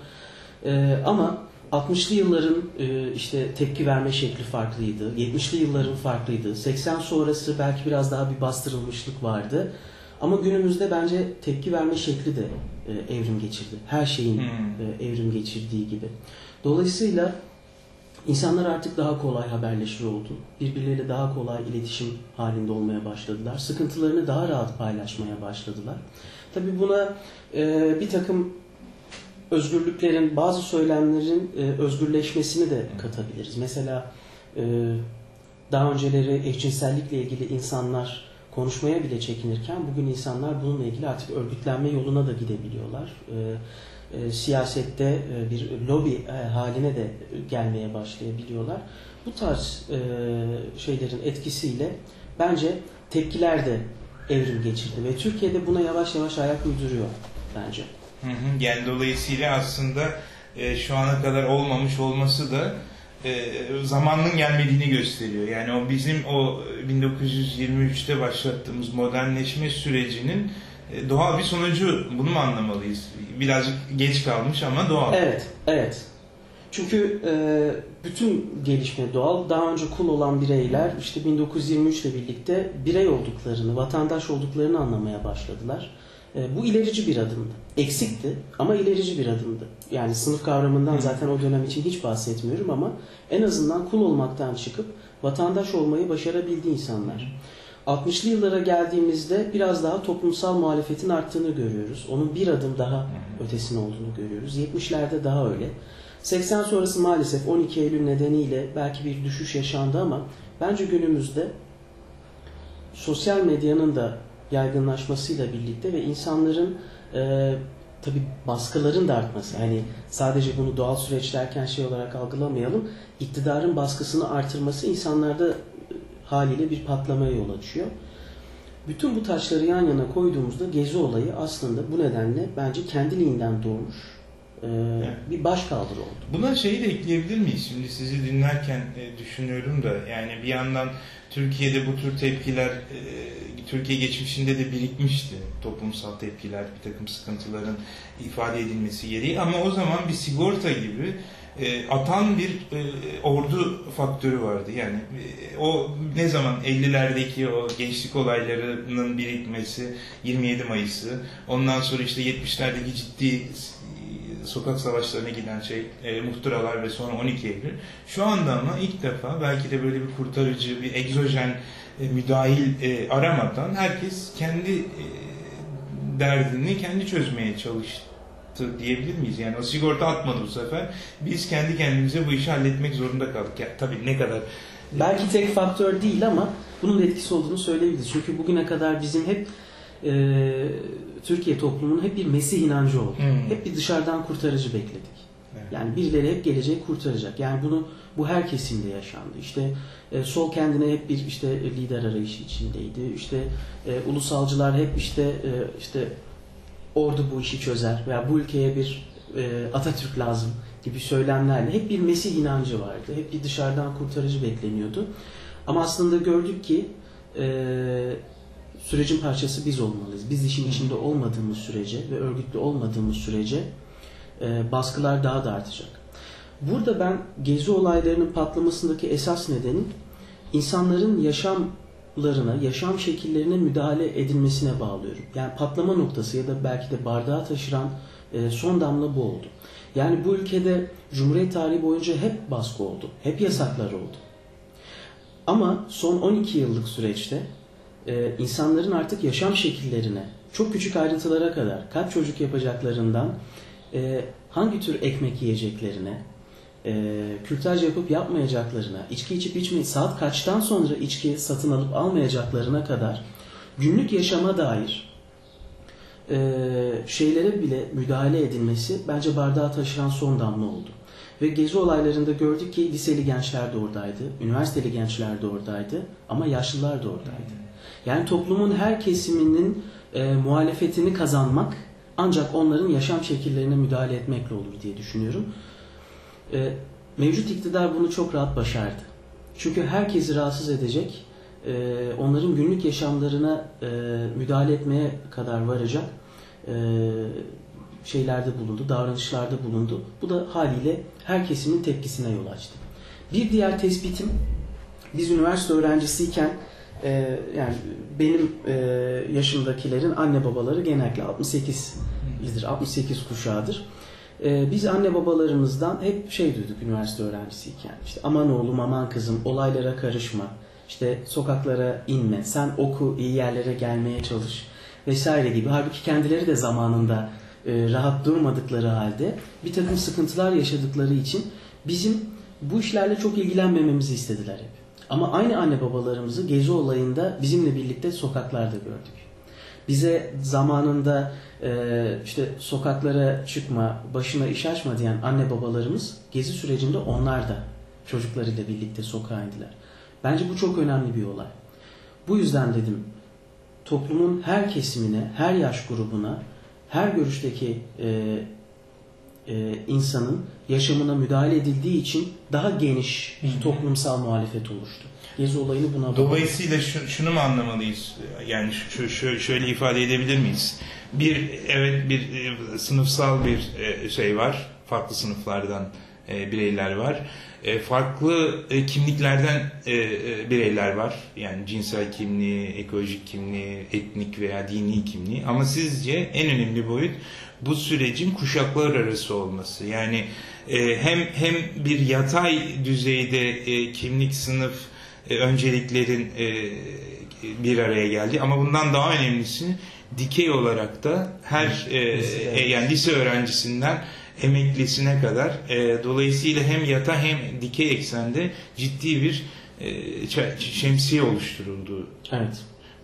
Ee, ama 60'lı yılların e, işte tepki verme şekli farklıydı. 70'li yılların farklıydı. 80 sonrası belki biraz daha bir bastırılmışlık vardı. Ama günümüzde bence tepki verme şekli de e, evrim geçirdi. Her şeyin e, evrim geçirdiği gibi. Dolayısıyla insanlar artık daha kolay haberleşir oldu. Birbirleriyle daha kolay iletişim halinde olmaya başladılar. Sıkıntılarını daha rahat paylaşmaya başladılar. Tabii buna e, bir takım özgürlüklerin, bazı söylemlerin e, özgürleşmesini de katabiliriz. Mesela e, daha önceleri eşcinsellikle ilgili insanlar konuşmaya bile çekinirken bugün insanlar bununla ilgili artık örgütlenme yoluna da gidebiliyorlar. E, e, siyasette e, bir lobi e, haline de gelmeye başlayabiliyorlar. Bu tarz şeylerin etkisiyle bence tepkiler de evrim geçirdi ve Türkiye'de buna yavaş yavaş ayak uyduruyor bence. Hı hı. Yani dolayısıyla aslında şu ana kadar olmamış olması da e, zamanın gelmediğini gösteriyor. Yani o bizim o 1923'te başlattığımız modernleşme sürecinin doğal bir sonucu. Bunu mu anlamalıyız? Birazcık geç kalmış ama doğal. Evet, evet. Çünkü e, bütün gelişme doğal. Daha önce kul olan bireyler işte 1923 ile birlikte birey olduklarını, vatandaş olduklarını anlamaya başladılar. E, bu ilerici bir adımdı. Eksikti ama ilerici bir adımdı. Yani sınıf kavramından zaten o dönem için hiç bahsetmiyorum ama en azından kul olmaktan çıkıp vatandaş olmayı başarabildi insanlar. 60'lı yıllara geldiğimizde biraz daha toplumsal muhalefetin arttığını görüyoruz. Onun bir adım daha ötesine olduğunu görüyoruz. 70'lerde daha öyle. 80 sonrası maalesef 12 Eylül nedeniyle belki bir düşüş yaşandı ama bence günümüzde sosyal medyanın da yaygınlaşmasıyla birlikte ve insanların e, tabi baskıların da artması hani sadece bunu doğal süreç derken şey olarak algılamayalım iktidarın baskısını artırması insanlarda haliyle bir patlamaya yol açıyor. Bütün bu taşları yan yana koyduğumuzda gezi olayı aslında bu nedenle bence kendiliğinden doğmuş e, bir başkaldırı oldu. Buna şeyi de ekleyebilir miyiz? Şimdi sizi dinlerken e, düşünüyorum da yani bir yandan Türkiye'de bu tür tepkiler e, Türkiye geçmişinde de birikmişti. Toplumsal tepkiler, bir takım sıkıntıların ifade edilmesi gereği ama o zaman bir sigorta gibi e, atan bir e, ordu faktörü vardı. Yani e, o ne zaman 50'lerdeki o gençlik olaylarının birikmesi 27 Mayıs'ı ondan sonra işte 70'lerdeki ciddi sokak savaşlarına giden şey e, muhtıralar ve sonra 12 Eylül. Şu anda ama ilk defa belki de böyle bir kurtarıcı, bir egzojen e, müdahil e, aramadan herkes kendi e, derdini kendi çözmeye çalıştı diyebilir miyiz? Yani o sigorta atmadı bu sefer. Biz kendi kendimize bu işi halletmek zorunda kaldık. Ya, tabii ne kadar Belki tek faktör değil ama bunun da etkisi olduğunu söyleyebiliriz. Çünkü bugüne kadar bizim hep e, Türkiye toplumunun hep bir Mesih inancı oldu. Hmm. Hep bir dışarıdan kurtarıcı bekledik. Evet. Yani birileri hep gelecek kurtaracak. Yani bunu bu her kesimde yaşandı. İşte e, sol kendine hep bir işte lider arayışı içindeydi. İşte e, ulusalcılar hep işte e, işte ordu bu işi çözer veya bu ülkeye bir e, Atatürk lazım gibi söylemlerle hep bir Mesih inancı vardı. Hep bir dışarıdan kurtarıcı bekleniyordu. Ama aslında gördük ki e, sürecin parçası biz olmalıyız. Biz işin içinde olmadığımız sürece ve örgütlü olmadığımız sürece e, baskılar daha da artacak. Burada ben gezi olaylarının patlamasındaki esas nedeni insanların yaşamlarına, yaşam şekillerine müdahale edilmesine bağlıyorum. Yani patlama noktası ya da belki de bardağı taşıran e, son damla bu oldu. Yani bu ülkede Cumhuriyet tarihi boyunca hep baskı oldu. Hep yasaklar oldu. Ama son 12 yıllık süreçte e, insanların artık yaşam şekillerine, çok küçük ayrıntılara kadar kaç çocuk yapacaklarından e, hangi tür ekmek yiyeceklerine, e, kürtaj yapıp yapmayacaklarına, içki içip içme, saat kaçtan sonra içki satın alıp almayacaklarına kadar günlük yaşama dair e, şeylere bile müdahale edilmesi bence bardağı taşıran son damla oldu. Ve gezi olaylarında gördük ki liseli gençler de oradaydı, üniversiteli gençler de oradaydı ama yaşlılar da oradaydı. Yani toplumun her kesiminin e, muhalefetini kazanmak ancak onların yaşam şekillerine müdahale etmekle olur diye düşünüyorum. E, mevcut iktidar bunu çok rahat başardı. Çünkü herkesi rahatsız edecek, e, onların günlük yaşamlarına e, müdahale etmeye kadar varacak e, şeylerde bulundu, davranışlarda bulundu. Bu da haliyle her kesimin tepkisine yol açtı. Bir diğer tespitim, biz üniversite öğrencisiyken e, yani benim e, yaşımdakilerin anne babaları genellikle 68'lidir, 68 kuşağıdır. E, biz anne babalarımızdan hep şey duyduk üniversite öğrencisiyken. İşte aman oğlum aman kızım olaylara karışma. İşte sokaklara inme. Sen oku iyi yerlere gelmeye çalış vesaire gibi. Halbuki kendileri de zamanında e, rahat durmadıkları halde bir takım sıkıntılar yaşadıkları için bizim bu işlerle çok ilgilenmememizi istediler hep. Ama aynı anne babalarımızı gezi olayında bizimle birlikte sokaklarda gördük. Bize zamanında işte sokaklara çıkma, başına iş açma diyen anne babalarımız gezi sürecinde onlar da çocuklarıyla birlikte sokağa indiler. Bence bu çok önemli bir olay. Bu yüzden dedim toplumun her kesimine, her yaş grubuna, her görüşteki e, e, insanın yaşamına müdahale edildiği için daha geniş bir toplumsal muhalefet oluştu. Gezi olayını buna. Dolayısıyla şu- şunu mu anlamalıyız? Yani şu, şu- şöyle ifade edebilir miyiz? Bir evet bir e, sınıfsal bir e, şey var. Farklı sınıflardan e, bireyler var. E, farklı e, kimliklerden e, e, bireyler var. Yani cinsel kimliği, ekolojik kimliği, etnik veya dini kimliği. Ama sizce en önemli boyut bu sürecin kuşaklar arası olması. Yani e, hem hem bir yatay düzeyde e, kimlik, sınıf, e, önceliklerin e, bir araya geldi. Ama bundan daha önemlisi dikey olarak da her e, e, yani lise öğrencisinden emeklisine kadar. E, dolayısıyla hem yata hem dikey eksende ciddi bir e, şemsiye oluşturuldu. Evet.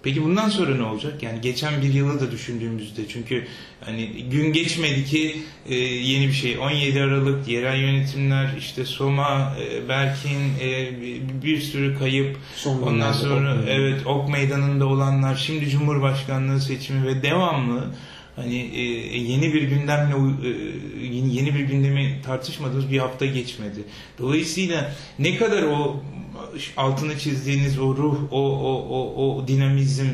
Peki bundan sonra ne olacak? Yani geçen bir yılı da düşündüğümüzde çünkü hani gün geçmedi ki e, yeni bir şey. 17 Aralık yerel yönetimler işte Soma, e, Berkin e, bir- sürü kayıp. Son Ondan sonra Ok evet Ok Meydanı'nda olanlar, şimdi Cumhurbaşkanlığı seçimi ve devamlı hani e, yeni bir gündemle e, yeni, yeni bir gündemi tartışmadığımız bir hafta geçmedi. Dolayısıyla ne kadar o altını çizdiğiniz o ruh, o o o, o dinamizm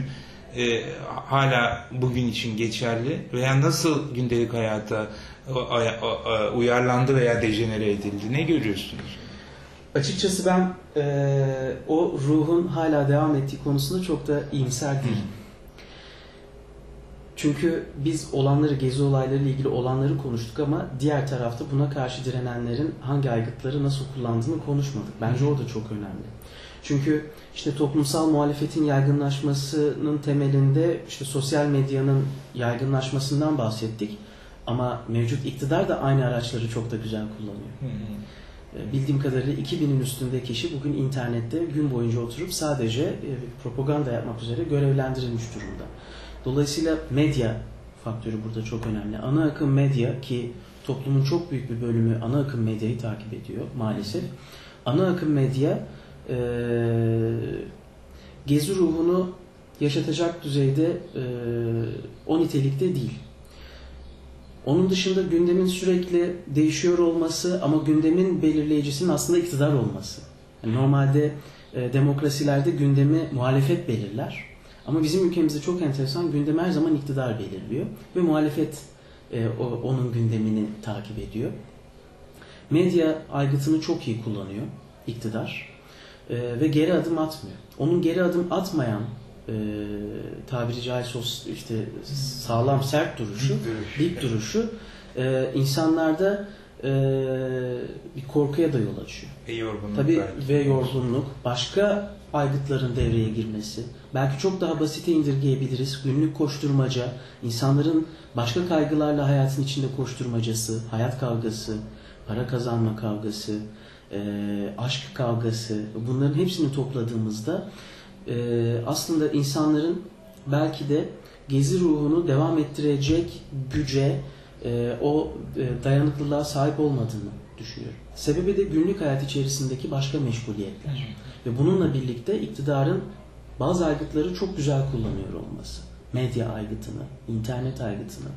e, hala bugün için geçerli veya nasıl gündelik hayata o- o- o- uyarlandı veya dejenere edildi? Ne görüyorsunuz? Açıkçası ben eee, o ruhun hala devam ettiği konusunda çok da iyimser değilim. Çünkü biz olanları, gezi olayları ile ilgili olanları konuştuk ama diğer tarafta buna karşı direnenlerin hangi aygıtları nasıl kullandığını konuşmadık. Bence o da çok önemli. Çünkü işte toplumsal muhalefetin yaygınlaşmasının temelinde işte sosyal medyanın yaygınlaşmasından bahsettik. Ama mevcut iktidar da aynı araçları çok da güzel kullanıyor. E, Bildiğim kadarıyla 2000'in üstünde kişi bugün internette gün boyunca oturup sadece e, propaganda yapmak üzere görevlendirilmiş durumda. Dolayısıyla medya faktörü burada çok önemli. Ana akım medya ki toplumun çok büyük bir bölümü ana akım medyayı takip ediyor maalesef. Ana akım medya e, gezi ruhunu yaşatacak düzeyde e, o nitelikte değil. Onun dışında gündemin sürekli değişiyor olması ama gündemin belirleyicisinin aslında iktidar olması. Yani normalde e, demokrasilerde gündemi muhalefet belirler. Ama bizim ülkemizde çok enteresan gündemi her zaman iktidar belirliyor ve muhalefet e, o, onun gündemini takip ediyor. Medya aygıtını çok iyi kullanıyor iktidar E, ve geri adım atmıyor. Onun geri adım atmayan e, tabiri caizse işte sağlam sert duruşu, dik duruşu e, insanlarda e, bir korkuya da yol açıyor. Ve yorgunluk Tabii belki. ve yorgunluk, başka aygıtların devreye girmesi. Belki çok daha basite indirgeyebiliriz. Günlük koşturmaca, insanların başka kaygılarla hayatın içinde koşturmacası, hayat kavgası, para kazanma kavgası, aşk kavgası. Bunların hepsini topladığımızda aslında insanların belki de gezi ruhunu devam ettirecek güce, o dayanıklılığa sahip olmadığını düşünüyorum. Sebebi de günlük hayat içerisindeki başka meşguliyetler. Ve bununla birlikte iktidarın bazı aygıtları çok güzel kullanıyor olması. Medya aygıtını, internet aygıtını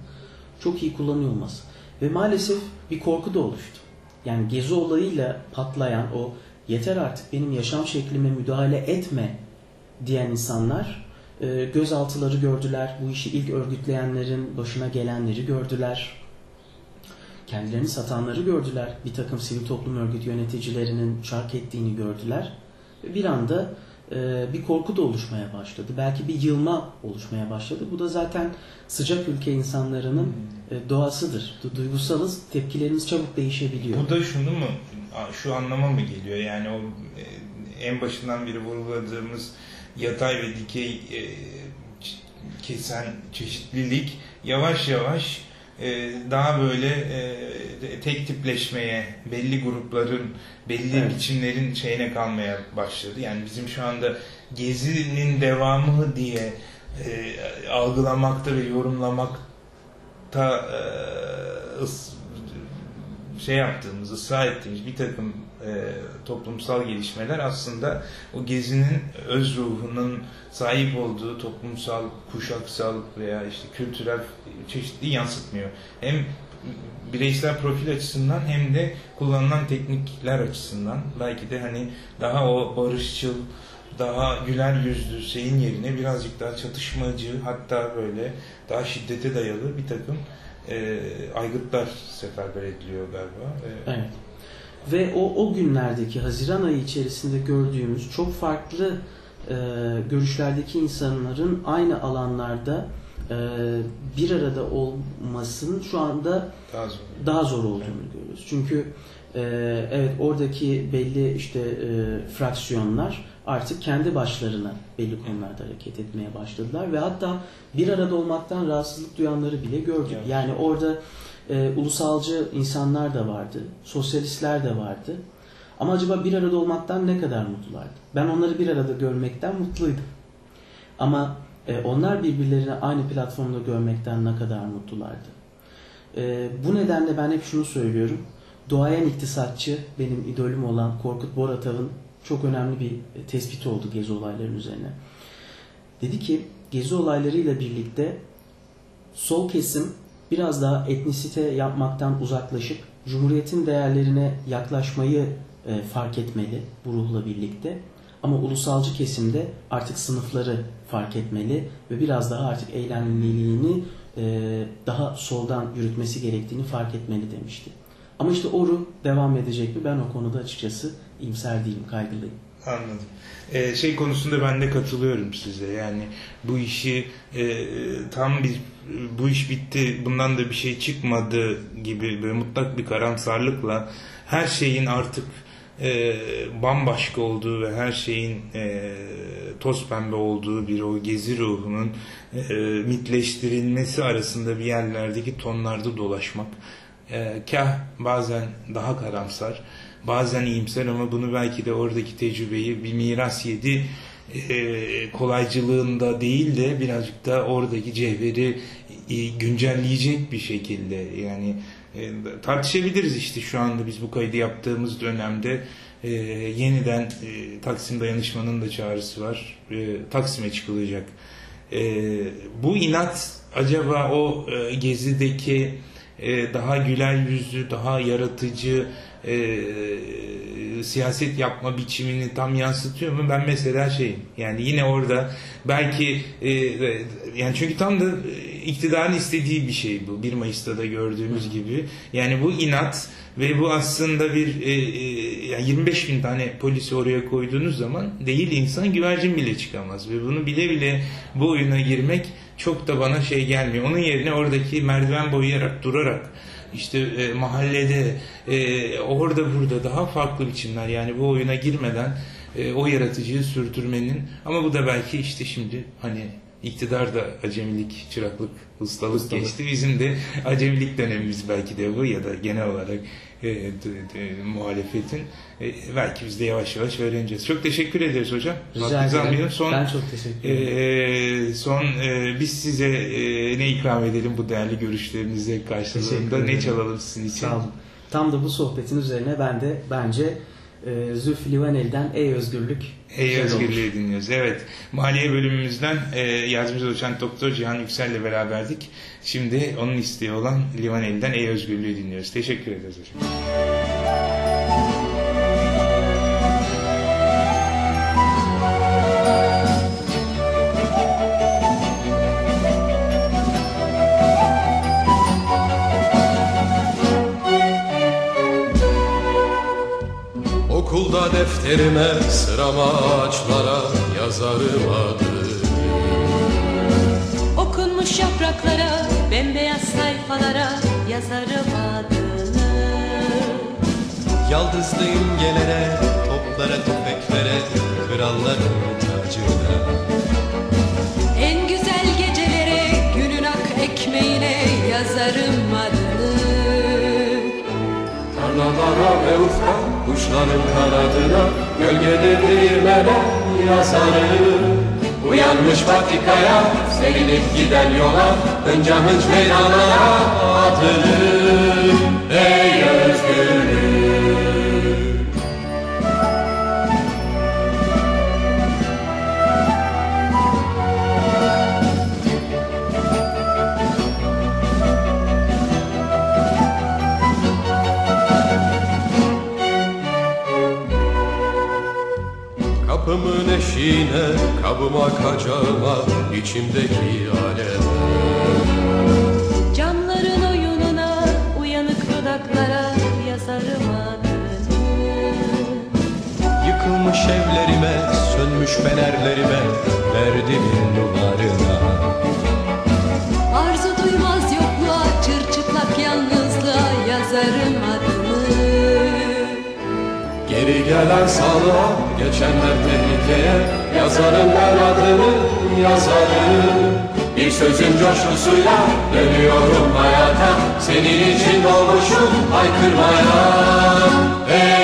çok iyi kullanıyor olması. Ve maalesef bir korku da oluştu. Yani gezi olayıyla patlayan o yeter artık benim yaşam şeklime müdahale etme diyen insanlar e, gözaltıları gördüler. Bu işi ilk örgütleyenlerin başına gelenleri gördüler. Kendilerini satanları gördüler. Bir takım sivil toplum örgüt yöneticilerinin çark ettiğini gördüler. Ve bir anda e, bir korku da oluşmaya başladı. Belki bir yılma oluşmaya başladı. Bu da zaten sıcak ülke insanlarının e, doğasıdır. Du- Duygusalız, tepkilerimiz çabuk değişebiliyor. Bu da şunu mu, şu anlama mı geliyor? Yani o e, en başından beri vurguladığımız yatay ve dikey kesen çeşitlilik yavaş yavaş daha böyle e, tek tipleşmeye, belli grupların, belli Evet. biçimlerin şeyine kalmaya başladı. Yani bizim şu anda gezinin devamı diye e, algılamakta ve yorumlamakta e, şey yaptığımız, ısrar ettiğimiz bir takım e, toplumsal gelişmeler aslında o gezinin öz ruhunun sahip olduğu toplumsal, kuşaksal veya işte kültürel çeşitliği yansıtmıyor. Hem bireysel profil açısından hem de kullanılan teknikler açısından belki de hani daha o barışçıl, daha güler yüzlü şeyin yerine birazcık daha çatışmacı hatta böyle daha şiddete dayalı bir takım e, aygıtlar seferber ediliyor galiba. E, Evet. Ve o o günlerdeki Haziran ayı içerisinde gördüğümüz çok farklı e, görüşlerdeki insanların aynı alanlarda e, bir arada olmasının şu anda daha zor. daha zor olduğunu görüyoruz. Çünkü e, evet oradaki belli işte e, fraksiyonlar artık kendi başlarına belli konularda hareket etmeye başladılar ve hatta bir arada olmaktan rahatsızlık duyanları bile gördük. Evet. Yani orada e, ulusalcı insanlar da vardı, sosyalistler de vardı. Ama acaba bir arada olmaktan ne kadar mutlulardı? Ben onları bir arada görmekten mutluydum. Ama e, onlar birbirlerini aynı platformda görmekten ne kadar mutlulardı? E, bu nedenle ben hep şunu söylüyorum. Doğayan iktisatçı benim idolüm olan Korkut Boratav'ın çok önemli bir e, tespiti oldu gezi olaylarının üzerine. Dedi ki gezi olaylarıyla birlikte sol kesim biraz daha etnisite yapmaktan uzaklaşıp Cumhuriyet'in değerlerine yaklaşmayı e, fark etmeli bu ruhla birlikte. Ama ulusalcı kesimde artık sınıfları fark etmeli ve biraz daha artık eylemliliğini e, daha soldan yürütmesi gerektiğini fark etmeli demişti. Ama işte o ruh devam edecek mi? Ben o konuda açıkçası iyimser değilim, kaygılıyım. Anladım. Ee, şey konusunda ben de katılıyorum size. Yani bu işi e, tam bir bu iş bitti, bundan da bir şey çıkmadı gibi böyle mutlak bir karamsarlıkla her şeyin artık e, bambaşka olduğu ve her şeyin e, toz pembe olduğu bir o gezi ruhunun e, mitleştirilmesi arasında bir yerlerdeki tonlarda dolaşmak. E, kah bazen daha karamsar, bazen iyimser ama bunu belki de oradaki tecrübeyi bir miras yedi e, kolaycılığında değil de birazcık da oradaki cevheri e, güncelleyecek bir şekilde yani e, tartışabiliriz işte şu anda biz bu kaydı yaptığımız dönemde e, yeniden e, Taksim Dayanışmanın da çağrısı var. E, Taksim'e çıkılacak. E, bu inat acaba o e, gezideki e, daha güler yüzlü, daha yaratıcı e, siyaset yapma biçimini tam yansıtıyor mu? Ben mesela şeyim yani yine orada belki e, yani çünkü tam da iktidarın istediği bir şey bu. 1 Mayıs'ta da gördüğümüz gibi. Yani bu inat ve bu aslında bir e, e, yani 25 bin tane polisi oraya koyduğunuz zaman değil insan güvercin bile çıkamaz ve bunu bile bile bu oyuna girmek çok da bana şey gelmiyor. Onun yerine oradaki merdiven boyayarak durarak işte e, mahallede e, orada burada daha farklı biçimler. Yani bu oyuna girmeden e, o yaratıcıyı sürdürmenin. Ama bu da belki işte şimdi hani iktidar da acemilik, çıraklık, ustalık, Ustalık. geçti. Bizim de acemilik dönemimiz belki de bu ya da genel olarak e, de- de- muhalefetin e, belki biz de yavaş yavaş öğreneceğiz. Çok teşekkür ederiz hocam. Rica Vaktinizi ederim. almayalım. Son Ben çok teşekkür ederim. ee, son e, biz size e, ne ikram edelim bu değerli görüşlerinize karşılığında Teşekkür ne ederim. çalalım sizin için? Sağ olun. Tam da bu sohbetin üzerine ben de bence e, Zülfü Livaneli'den Ey Özgürlük Ey güzel olur. Özgürlüğü dinliyoruz. Evet. Maliye bölümümüzden e, yardımcı doçent doktor Cihan Yüksel'le beraberdik. Şimdi onun isteği olan Livaneli'den Ey Özgürlüğü dinliyoruz. Teşekkür ederiz hocam. Defterime sırama ağaçlara yazarım adı Okunmuş yapraklara, bembeyaz sayfalara yazarım adını. Yaldızlı imgelere, toplara tüfeklere Kralların tacına En güzel gecelere, günün ak ekmeğine yazarım adını. Tarlalara ve ufka kuşların kanadına Gölgede değirmene yazarım Uyanmış patikaya serilip giden yola Hınca hınç meydanlara atılır Ey özgürlük Kapımın eşiğine, kabıma kacağıma, içimdeki aleme Camların oyununa, uyanık dudaklara yazarım adını. Yıkılmış evlerime, sönmüş fenerlerime, derdimin numarına Geri gelen sağlığa Geçenler tehlikeye. Yazarım ben adını yazarım Bir sözün coşkusuyla Dönüyorum hayata. Senin için doğmuşum haykırmaya Ey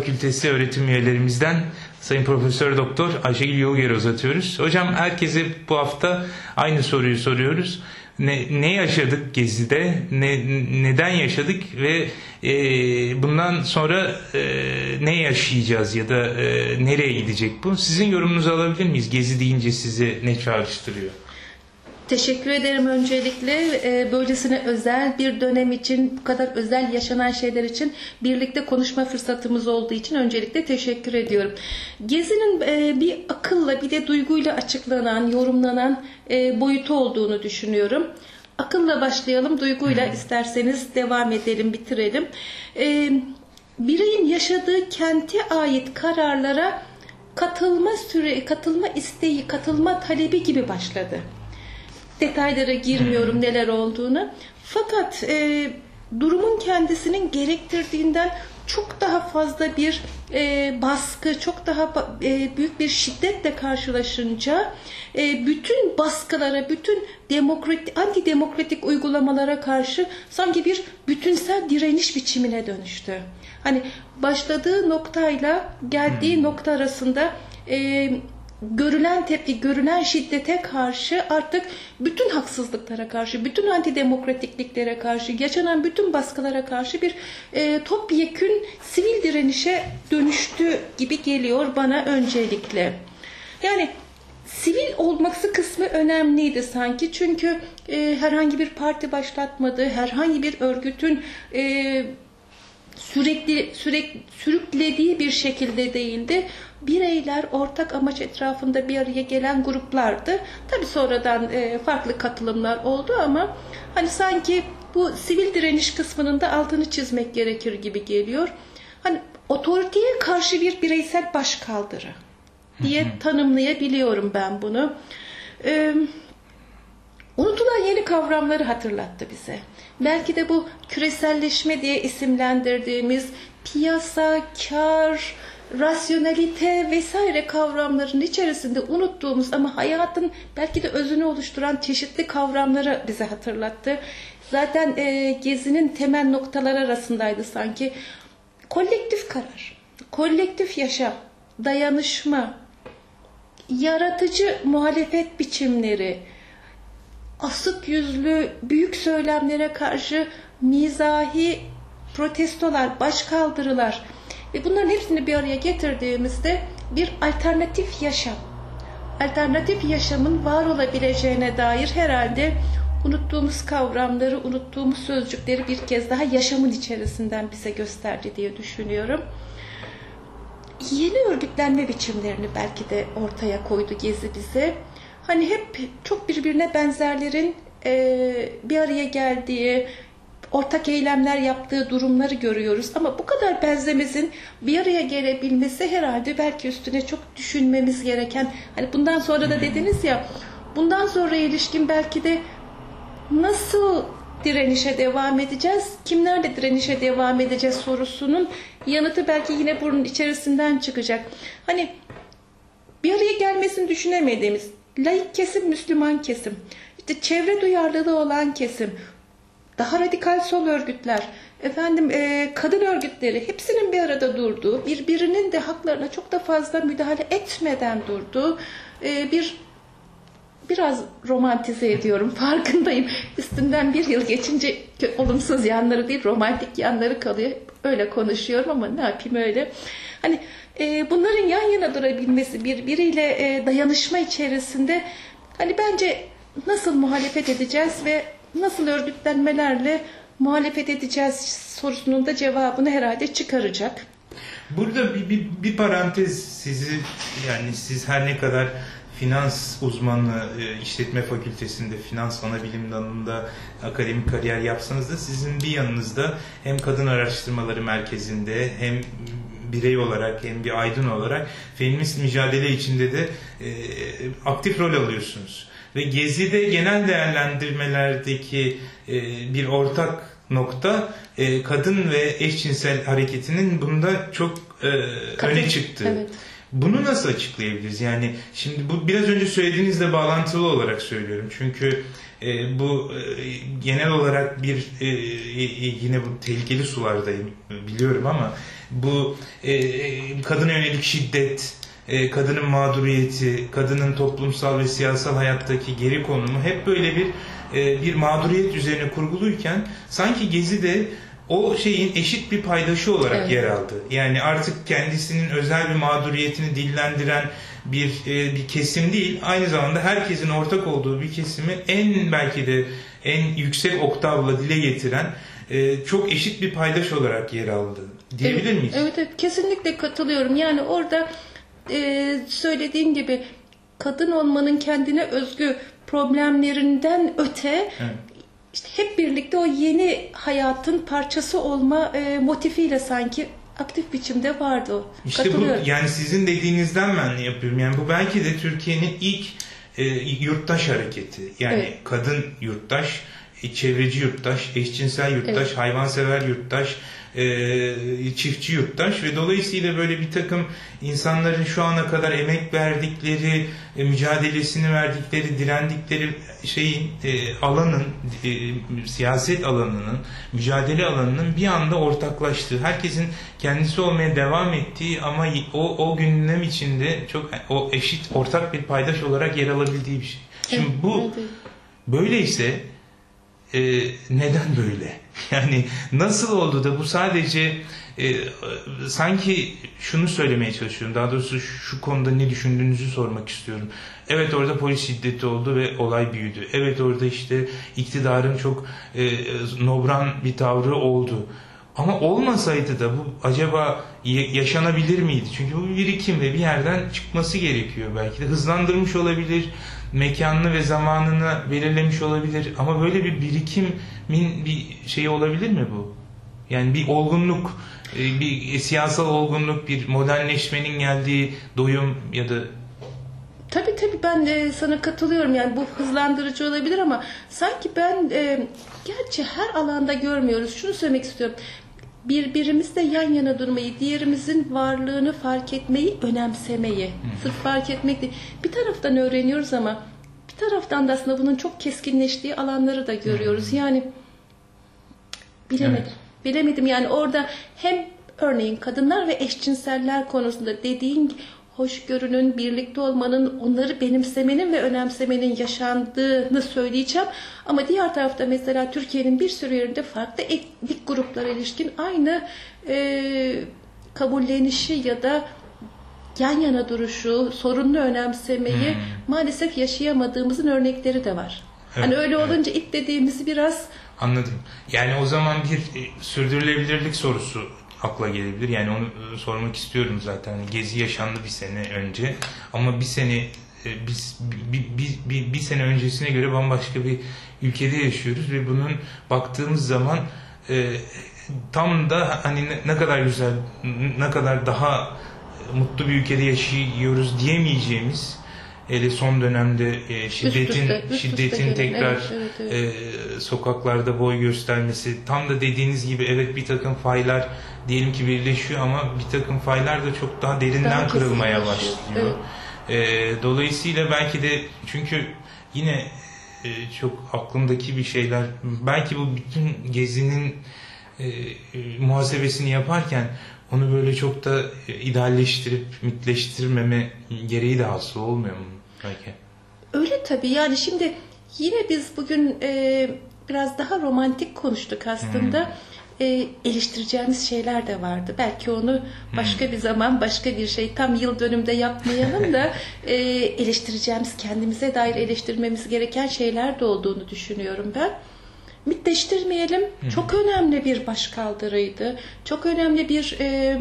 Fakültesi öğretim üyelerimizden Sayın Profesör Doktor Ayşegül Yoğger'e uzatıyoruz. Hocam herkese bu hafta aynı soruyu soruyoruz. Ne, ne yaşadık Gezi'de, ne, neden yaşadık ve e, bundan sonra e, ne yaşayacağız ya da e, nereye gidecek bu? Sizin yorumunuzu alabilir miyiz? Gezi deyince sizi ne çağrıştırıyor? Teşekkür ederim öncelikle Ee, böylesine özel bir dönem için bu kadar özel yaşanan şeyler için birlikte konuşma fırsatımız olduğu için öncelikle teşekkür ediyorum. Gezi'nin e, bir akılla bir de duyguyla açıklanan, yorumlanan e, boyutu olduğunu düşünüyorum. Akılla başlayalım, duyguyla isterseniz devam edelim, bitirelim. E, bireyin yaşadığı kente ait kararlara katılma süre, katılma isteği, katılma talebi gibi başladı detaylara girmiyorum neler olduğunu. Fakat e, durumun kendisinin gerektirdiğinden çok daha fazla bir e, baskı, çok daha e, büyük bir şiddetle karşılaşınca e, bütün baskılara, bütün demokratik, antidemokratik uygulamalara karşı sanki bir bütünsel direniş biçimine dönüştü. Hani başladığı noktayla geldiği nokta arasında e, görülen tepki, görülen şiddete karşı artık bütün haksızlıklara karşı, bütün antidemokratikliklere karşı, yaşanan bütün baskılara karşı bir e, topyekün sivil direnişe dönüştü gibi geliyor bana öncelikle. Yani sivil olması kısmı önemliydi sanki çünkü e, herhangi bir parti başlatmadı, herhangi bir örgütün e, sürekli sürekli sürüklediği bir şekilde değildi. Bireyler ortak amaç etrafında bir araya gelen gruplardı. Tabi sonradan e, farklı katılımlar oldu ama hani sanki bu sivil direniş kısmının da altını çizmek gerekir gibi geliyor. Hani otoriteye karşı bir bireysel başkaldırı diye tanımlayabiliyorum ben bunu. Eee Unutulan yeni kavramları hatırlattı bize. Belki de bu küreselleşme diye isimlendirdiğimiz piyasa, kar, rasyonalite vesaire kavramların içerisinde unuttuğumuz ama hayatın belki de özünü oluşturan çeşitli kavramları bize hatırlattı. Zaten e, Gezi'nin temel noktalar arasındaydı sanki. Kolektif karar, kolektif yaşam, dayanışma, yaratıcı muhalefet biçimleri, asık yüzlü büyük söylemlere karşı mizahi protestolar, başkaldırılar ve bunların hepsini bir araya getirdiğimizde bir alternatif yaşam, alternatif yaşamın var olabileceğine dair herhalde unuttuğumuz kavramları, unuttuğumuz sözcükleri bir kez daha yaşamın içerisinden bize gösterdi diye düşünüyorum. Yeni örgütlenme biçimlerini belki de ortaya koydu Gezi bize. Hani hep çok birbirine benzerlerin bir araya geldiği, ortak eylemler yaptığı durumları görüyoruz. Ama bu kadar benzemizin bir araya gelebilmesi herhalde belki üstüne çok düşünmemiz gereken. Hani bundan sonra da dediniz ya, bundan sonra ilişkin belki de nasıl direnişe devam edeceğiz, kimlerle direnişe devam edeceğiz sorusunun yanıtı belki yine bunun içerisinden çıkacak. Hani bir araya gelmesini düşünemediğimiz laik kesim, Müslüman kesim, işte çevre duyarlılığı olan kesim, daha radikal sol örgütler, efendim e, kadın örgütleri hepsinin bir arada durduğu, birbirinin de haklarına çok da fazla müdahale etmeden durduğu e, bir biraz romantize ediyorum farkındayım. Üstünden bir yıl geçince olumsuz yanları değil romantik yanları kalıyor. Öyle konuşuyorum ama ne yapayım öyle. Hani e, bunların yan yana durabilmesi birbiriyle e, dayanışma içerisinde hani bence nasıl muhalefet edeceğiz ve nasıl örgütlenmelerle muhalefet edeceğiz sorusunun da cevabını herhalde çıkaracak. Burada bir, bir, bir parantez sizi yani siz her ne kadar finans uzmanlığı e, işletme fakültesinde finans ana bilim dalında akademik kariyer yapsanız da sizin bir yanınızda hem kadın araştırmaları merkezinde hem birey olarak hem bir aydın olarak feminist mücadele içinde de e, aktif rol alıyorsunuz. Ve Gezi'de genel değerlendirmelerdeki e, bir ortak nokta e, kadın ve eşcinsel hareketinin bunda çok e, öne çıktı. Evet. Bunu nasıl açıklayabiliriz? Yani şimdi bu biraz önce söylediğinizle bağlantılı olarak söylüyorum. Çünkü e, bu e, genel olarak bir e, e, yine bu tehlikeli sulardayım e, biliyorum ama bu e, kadına yönelik şiddet, e, kadının mağduriyeti, kadının toplumsal ve siyasal hayattaki geri konumu hep böyle bir e, bir mağduriyet üzerine kurguluyken sanki Gezi'de o şeyin eşit bir paydaşı olarak Evet. yer aldı. Yani artık kendisinin özel bir mağduriyetini dillendiren bir e, bir kesim değil, aynı zamanda herkesin ortak olduğu bir kesimi en belki de en yüksek oktavla dile getiren e, çok eşit bir paydaş olarak yer aldı. Diyebilir miyiz? Evet, evet kesinlikle katılıyorum. Yani orada e, söylediğin gibi kadın olmanın kendine özgü problemlerinden öte Evet. işte hep birlikte o yeni hayatın parçası olma e, motifiyle sanki aktif biçimde vardı. İşte bu yani sizin dediğinizden ben yapıyorum. Yani bu belki de Türkiye'nin ilk e, yurttaş hareketi. Yani Evet. kadın yurttaş, e, çevreci yurttaş, eşcinsel yurttaş, Evet. hayvansever yurttaş, e, çiftçi yurttaş ve dolayısıyla böyle bir takım insanların şu ana kadar emek verdikleri, e, mücadelesini verdikleri, direndikleri şeyin e, alanın, e, siyaset alanının, mücadele alanının bir anda ortaklaştığı, herkesin kendisi olmaya devam ettiği ama o, o gündem içinde çok o eşit ortak bir paydaş olarak yer alabildiği bir şey. Şimdi bu böyleyse e, neden böyle? Yani nasıl oldu da bu sadece e, sanki şunu söylemeye çalışıyorum. Daha doğrusu şu konuda ne düşündüğünüzü sormak istiyorum. Evet orada polis şiddeti oldu ve olay büyüdü. Evet orada işte iktidarın çok e, nobran bir tavrı oldu. Ama olmasaydı da bu acaba ya- yaşanabilir miydi? Çünkü bu bir birikim ve bir yerden çıkması gerekiyor belki de. Hızlandırmış olabilir, mekanını ve zamanını belirlemiş olabilir. Ama böyle bir birikimin bir şeyi olabilir mi bu? Yani bir olgunluk, e, bir siyasal olgunluk, bir modernleşmenin geldiği doyum ya da Tabii tabii ben de sana katılıyorum yani bu hızlandırıcı olabilir ama sanki ben e, gerçi her alanda görmüyoruz. Şunu söylemek istiyorum. Birbirimizle yan yana durmayı, diğerimizin varlığını fark etmeyi, önemsemeyi. Sırf fark etmek değil. Bir taraftan öğreniyoruz ama bir taraftan da aslında bunun çok keskinleştiği alanları da görüyoruz. Yani bilemedim. Evet. Bilemedim yani orada hem örneğin kadınlar ve eşcinseller konusunda dediğin hoşgörünün, birlikte olmanın, onları benimsemenin ve önemsemenin yaşandığını söyleyeceğim. Ama diğer tarafta mesela Türkiye'nin bir sürü yerinde farklı etnik gruplara ilişkin aynı e, kabullenişi ya da yan yana duruşu, sorunlu önemsemeyi maalesef yaşayamadığımızın örnekleri de var. Evet, hani öyle evet. olunca ilk dediğimizi biraz Anladım. Yani o zaman bir e, sürdürülebilirlik sorusu akla gelebilir. Yani onu e, sormak istiyorum zaten. Gezi yaşandı bir sene önce ama bir sene e, biz bir, bir, bir, bir sene öncesine göre bambaşka bir ülkede yaşıyoruz ve bunun baktığımız zaman e, tam da hani ne, ne kadar güzel, ne kadar daha mutlu bir ülkede yaşıyoruz diyemeyeceğimiz hele son dönemde e, şiddetin üste, üst üste şiddetin gelen, tekrar evet, evet, evet. e, sokaklarda boy göstermesi tam da dediğiniz gibi evet bir takım faylar diyelim ki birleşiyor ama bir takım faylar da çok daha derinden Daha kırılmaya başlıyor. E, dolayısıyla belki de çünkü yine e, çok aklımdaki bir şeyler. Belki bu bütün gezinin e, e, muhasebesini yaparken onu böyle çok da e, idealleştirip mitleştirmeme gereği de hasıl olmuyor mu Öyle tabii yani şimdi yine biz bugün e, biraz daha romantik konuştuk aslında. E, eleştireceğimiz şeyler de vardı. Belki onu başka bir zaman başka bir şey tam yıl dönümde yapmayalım da e, eleştireceğimiz kendimize dair eleştirmemiz gereken şeyler de olduğunu düşünüyorum ben. Mitleştirmeyelim. Çok önemli bir başkaldırıydı. Çok önemli bir e,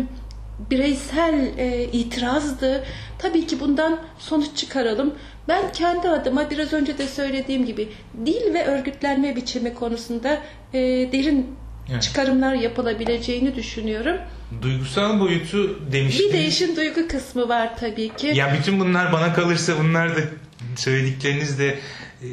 bireysel e, itirazdı. Tabii ki bundan sonuç çıkaralım. Ben kendi adıma biraz önce de söylediğim gibi dil ve örgütlenme biçimi konusunda e, derin Evet. çıkarımlar yapılabileceğini düşünüyorum. Duygusal boyutu demiştiniz. Bir de işin duygu kısmı var tabii ki. Ya bütün bunlar bana kalırsa bunlar da söyledikleriniz de e,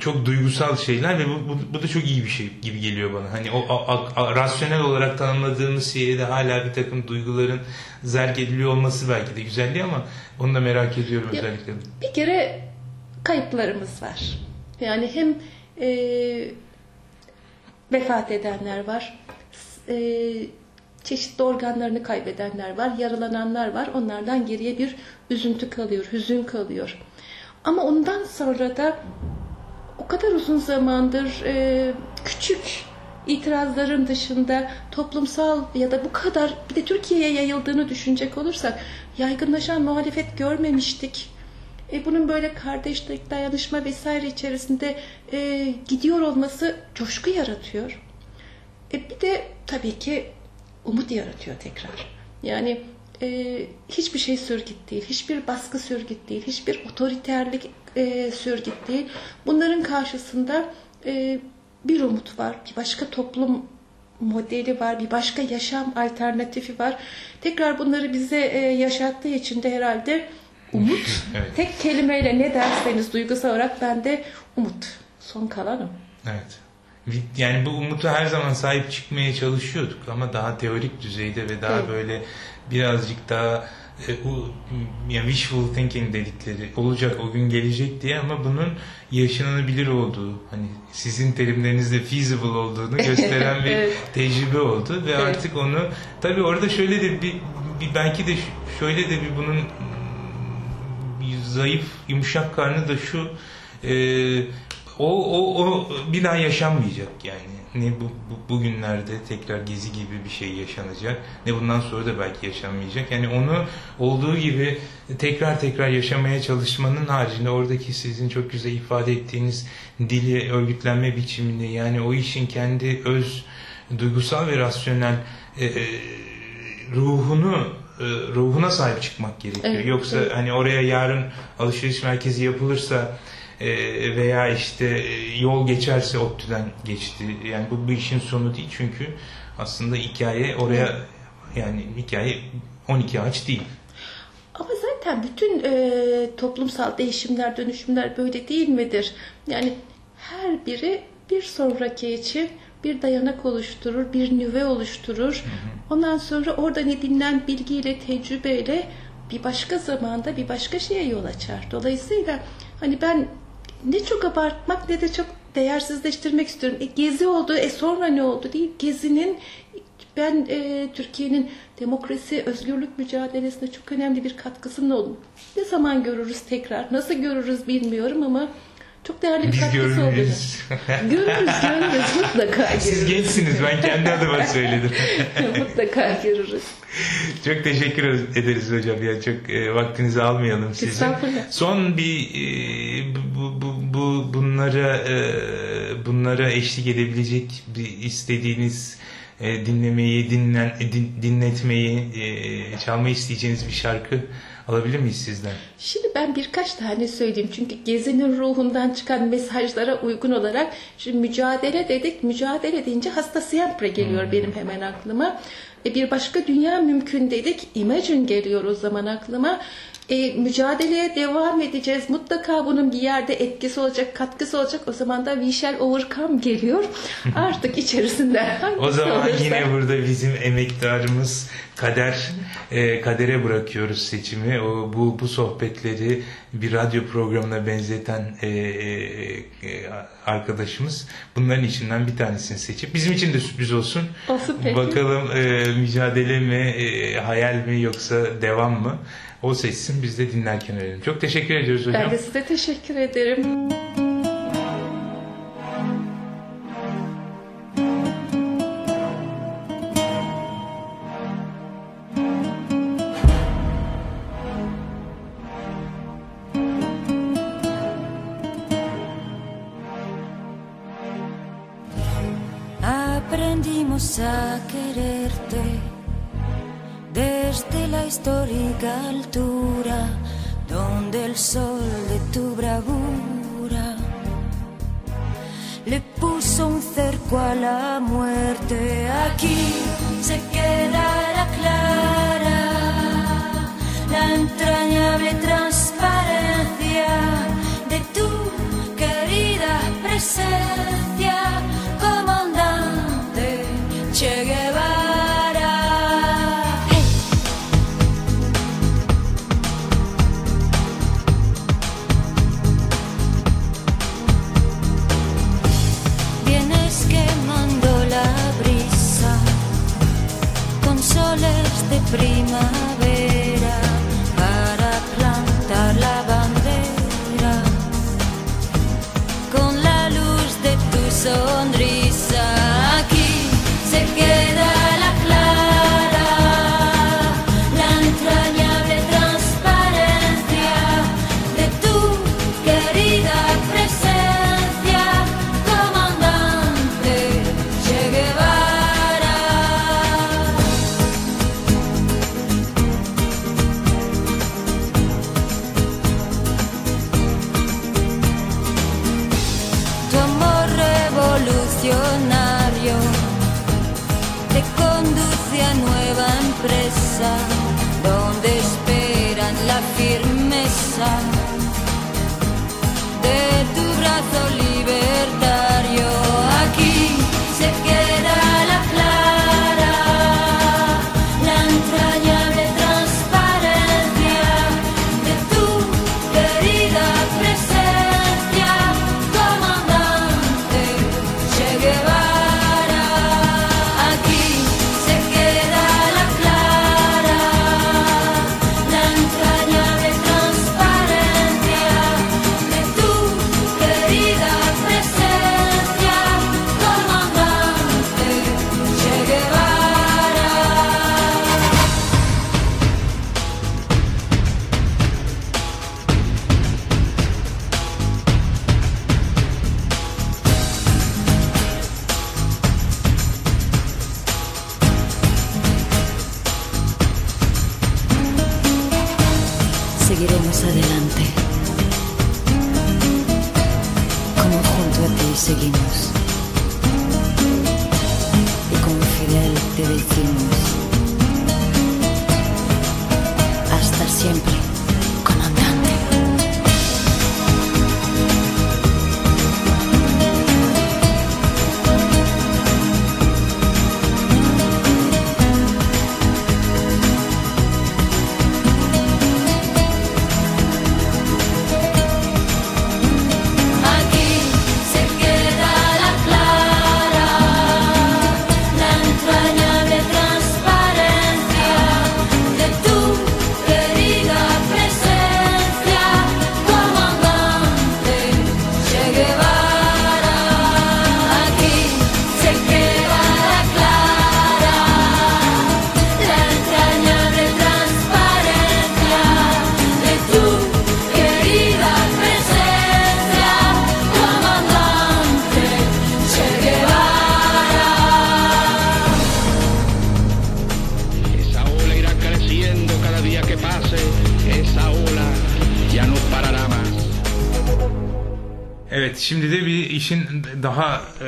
çok duygusal şeyler ve bu, bu, bu da çok iyi bir şey gibi geliyor bana. Hani o a- a- rasyonel olarak tanımladığımız şeye hala bir takım duyguların zerk ediliyor olması belki de güzelliği ama onu da merak ediyorum Ya- özellikle. Bir kere kayıplarımız var. Yani hem e, vefat edenler var, e, çeşitli organlarını kaybedenler var, yaralananlar var. Onlardan geriye bir üzüntü kalıyor, hüzün kalıyor. Ama ondan sonra da o kadar uzun zamandır e, küçük itirazların dışında toplumsal ya da bu kadar bir de Türkiye'ye yayıldığını düşünecek olursak yaygınlaşan muhalefet görmemiştik. E, bunun böyle kardeşlik, dayanışma vesaire içerisinde e, gidiyor olması coşku yaratıyor. E, bir de tabii ki umut yaratıyor tekrar. Yani e, hiçbir şey sürgüt değil, hiçbir baskı sürgüt değil, hiçbir otoriterlik e, sürgüt değil. Bunların karşısında e, bir umut var, bir başka toplum modeli var, bir başka yaşam alternatifi var. Tekrar bunları bize e, yaşattığı için de herhalde umut. Evet. Tek kelimeyle ne derseniz duygusal olarak ben de umut. Son kalanım. Evet. Yani bu umutu her zaman sahip çıkmaya çalışıyorduk ama daha teorik düzeyde ve daha Evet. böyle birazcık daha e, wishful thinking dedikleri olacak o gün gelecek diye ama bunun yaşanabilir olduğu hani sizin terimlerinizde feasible olduğunu gösteren bir Evet. tecrübe oldu ve Evet. artık onu tabii orada şöyle de bir, bir belki de şöyle de bir bunun bir zayıf yumuşak karnı da şu e, o, o, o bir daha yaşanmayacak yani ne bu, bu bugünlerde tekrar gezi gibi bir şey yaşanacak ne bundan sonra da belki yaşanmayacak yani onu olduğu gibi tekrar tekrar yaşamaya çalışmanın haricinde oradaki sizin çok güzel ifade ettiğiniz dili örgütlenme biçimini yani o işin kendi öz duygusal ve rasyonel e, e, ruhunu e, ruhuna sahip çıkmak gerekiyor. Evet, Yoksa evet. hani oraya yarın alışveriş merkezi yapılırsa veya işte e, yol geçerse ODTÜ'den geçti. Yani bu bir işin sonu değil çünkü aslında hikaye oraya yani hikaye 12 ağaç değil. Ama zaten bütün e, toplumsal değişimler, dönüşümler böyle değil midir? Yani her biri bir sonraki için bir dayanak oluşturur, bir nüve oluşturur. Ondan sonra oradan edinilen bilgiyle, tecrübeyle bir başka zamanda bir başka şeye yol açar. Dolayısıyla hani ben ne çok abartmak ne de çok değersizleştirmek istiyorum. E, gezi oldu, e sonra ne oldu değil. Gezinin ben e, Türkiye'nin demokrasi, özgürlük mücadelesine çok önemli bir katkısının olduğunu ne zaman görürüz tekrar, nasıl görürüz bilmiyorum ama çok değerli bir katkısı olduğunu. görürüz. Görürüz, görürüz. Mutlaka Siz görürüz. gençsiniz ben kendi adıma söyledim. Mutlaka görürüz. Çok teşekkür ederiz hocam ya çok e, vaktinizi almayalım sizin. Estağfurullah. Son bir e, bu, bu, bu bunlara e, bunlara eşlik edebilecek bir istediğiniz e, dinlemeyi dinlen e, din- dinletmeyi e, çalmayı isteyeceğiniz bir şarkı alabilir miyiz sizden? Şimdi ben birkaç tane söyleyeyim. Çünkü gezinin ruhundan çıkan mesajlara uygun olarak şimdi mücadele dedik. Mücadele deyince hasta siempre geliyor benim hemen aklıma. E bir başka dünya mümkün dedik. Imagine geliyor o zaman aklıma. E, mücadeleye devam edeceğiz. Mutlaka bunun bir yerde etkisi olacak, katkısı olacak. O zaman da we shall overcome geliyor. Artık içerisinde hangisi O zaman olursa. yine burada bizim emektarımız kader e, kadere bırakıyoruz seçimi. O bu bu sohbetleri bir radyo programına benzeten e, e, e, arkadaşımız bunların içinden bir tanesini seçip bizim için de sürpriz olsun. Olsun peki. Bakalım e, mücadele mi, e, hayal mi yoksa devam mı? O seçsin biz de dinlerken öğrenelim. Çok teşekkür ediyoruz hocam. Ben de size teşekkür ederim. Histórica altura donde el sol de tu bravura le puso un cerco a la muerte. Aquí se quedará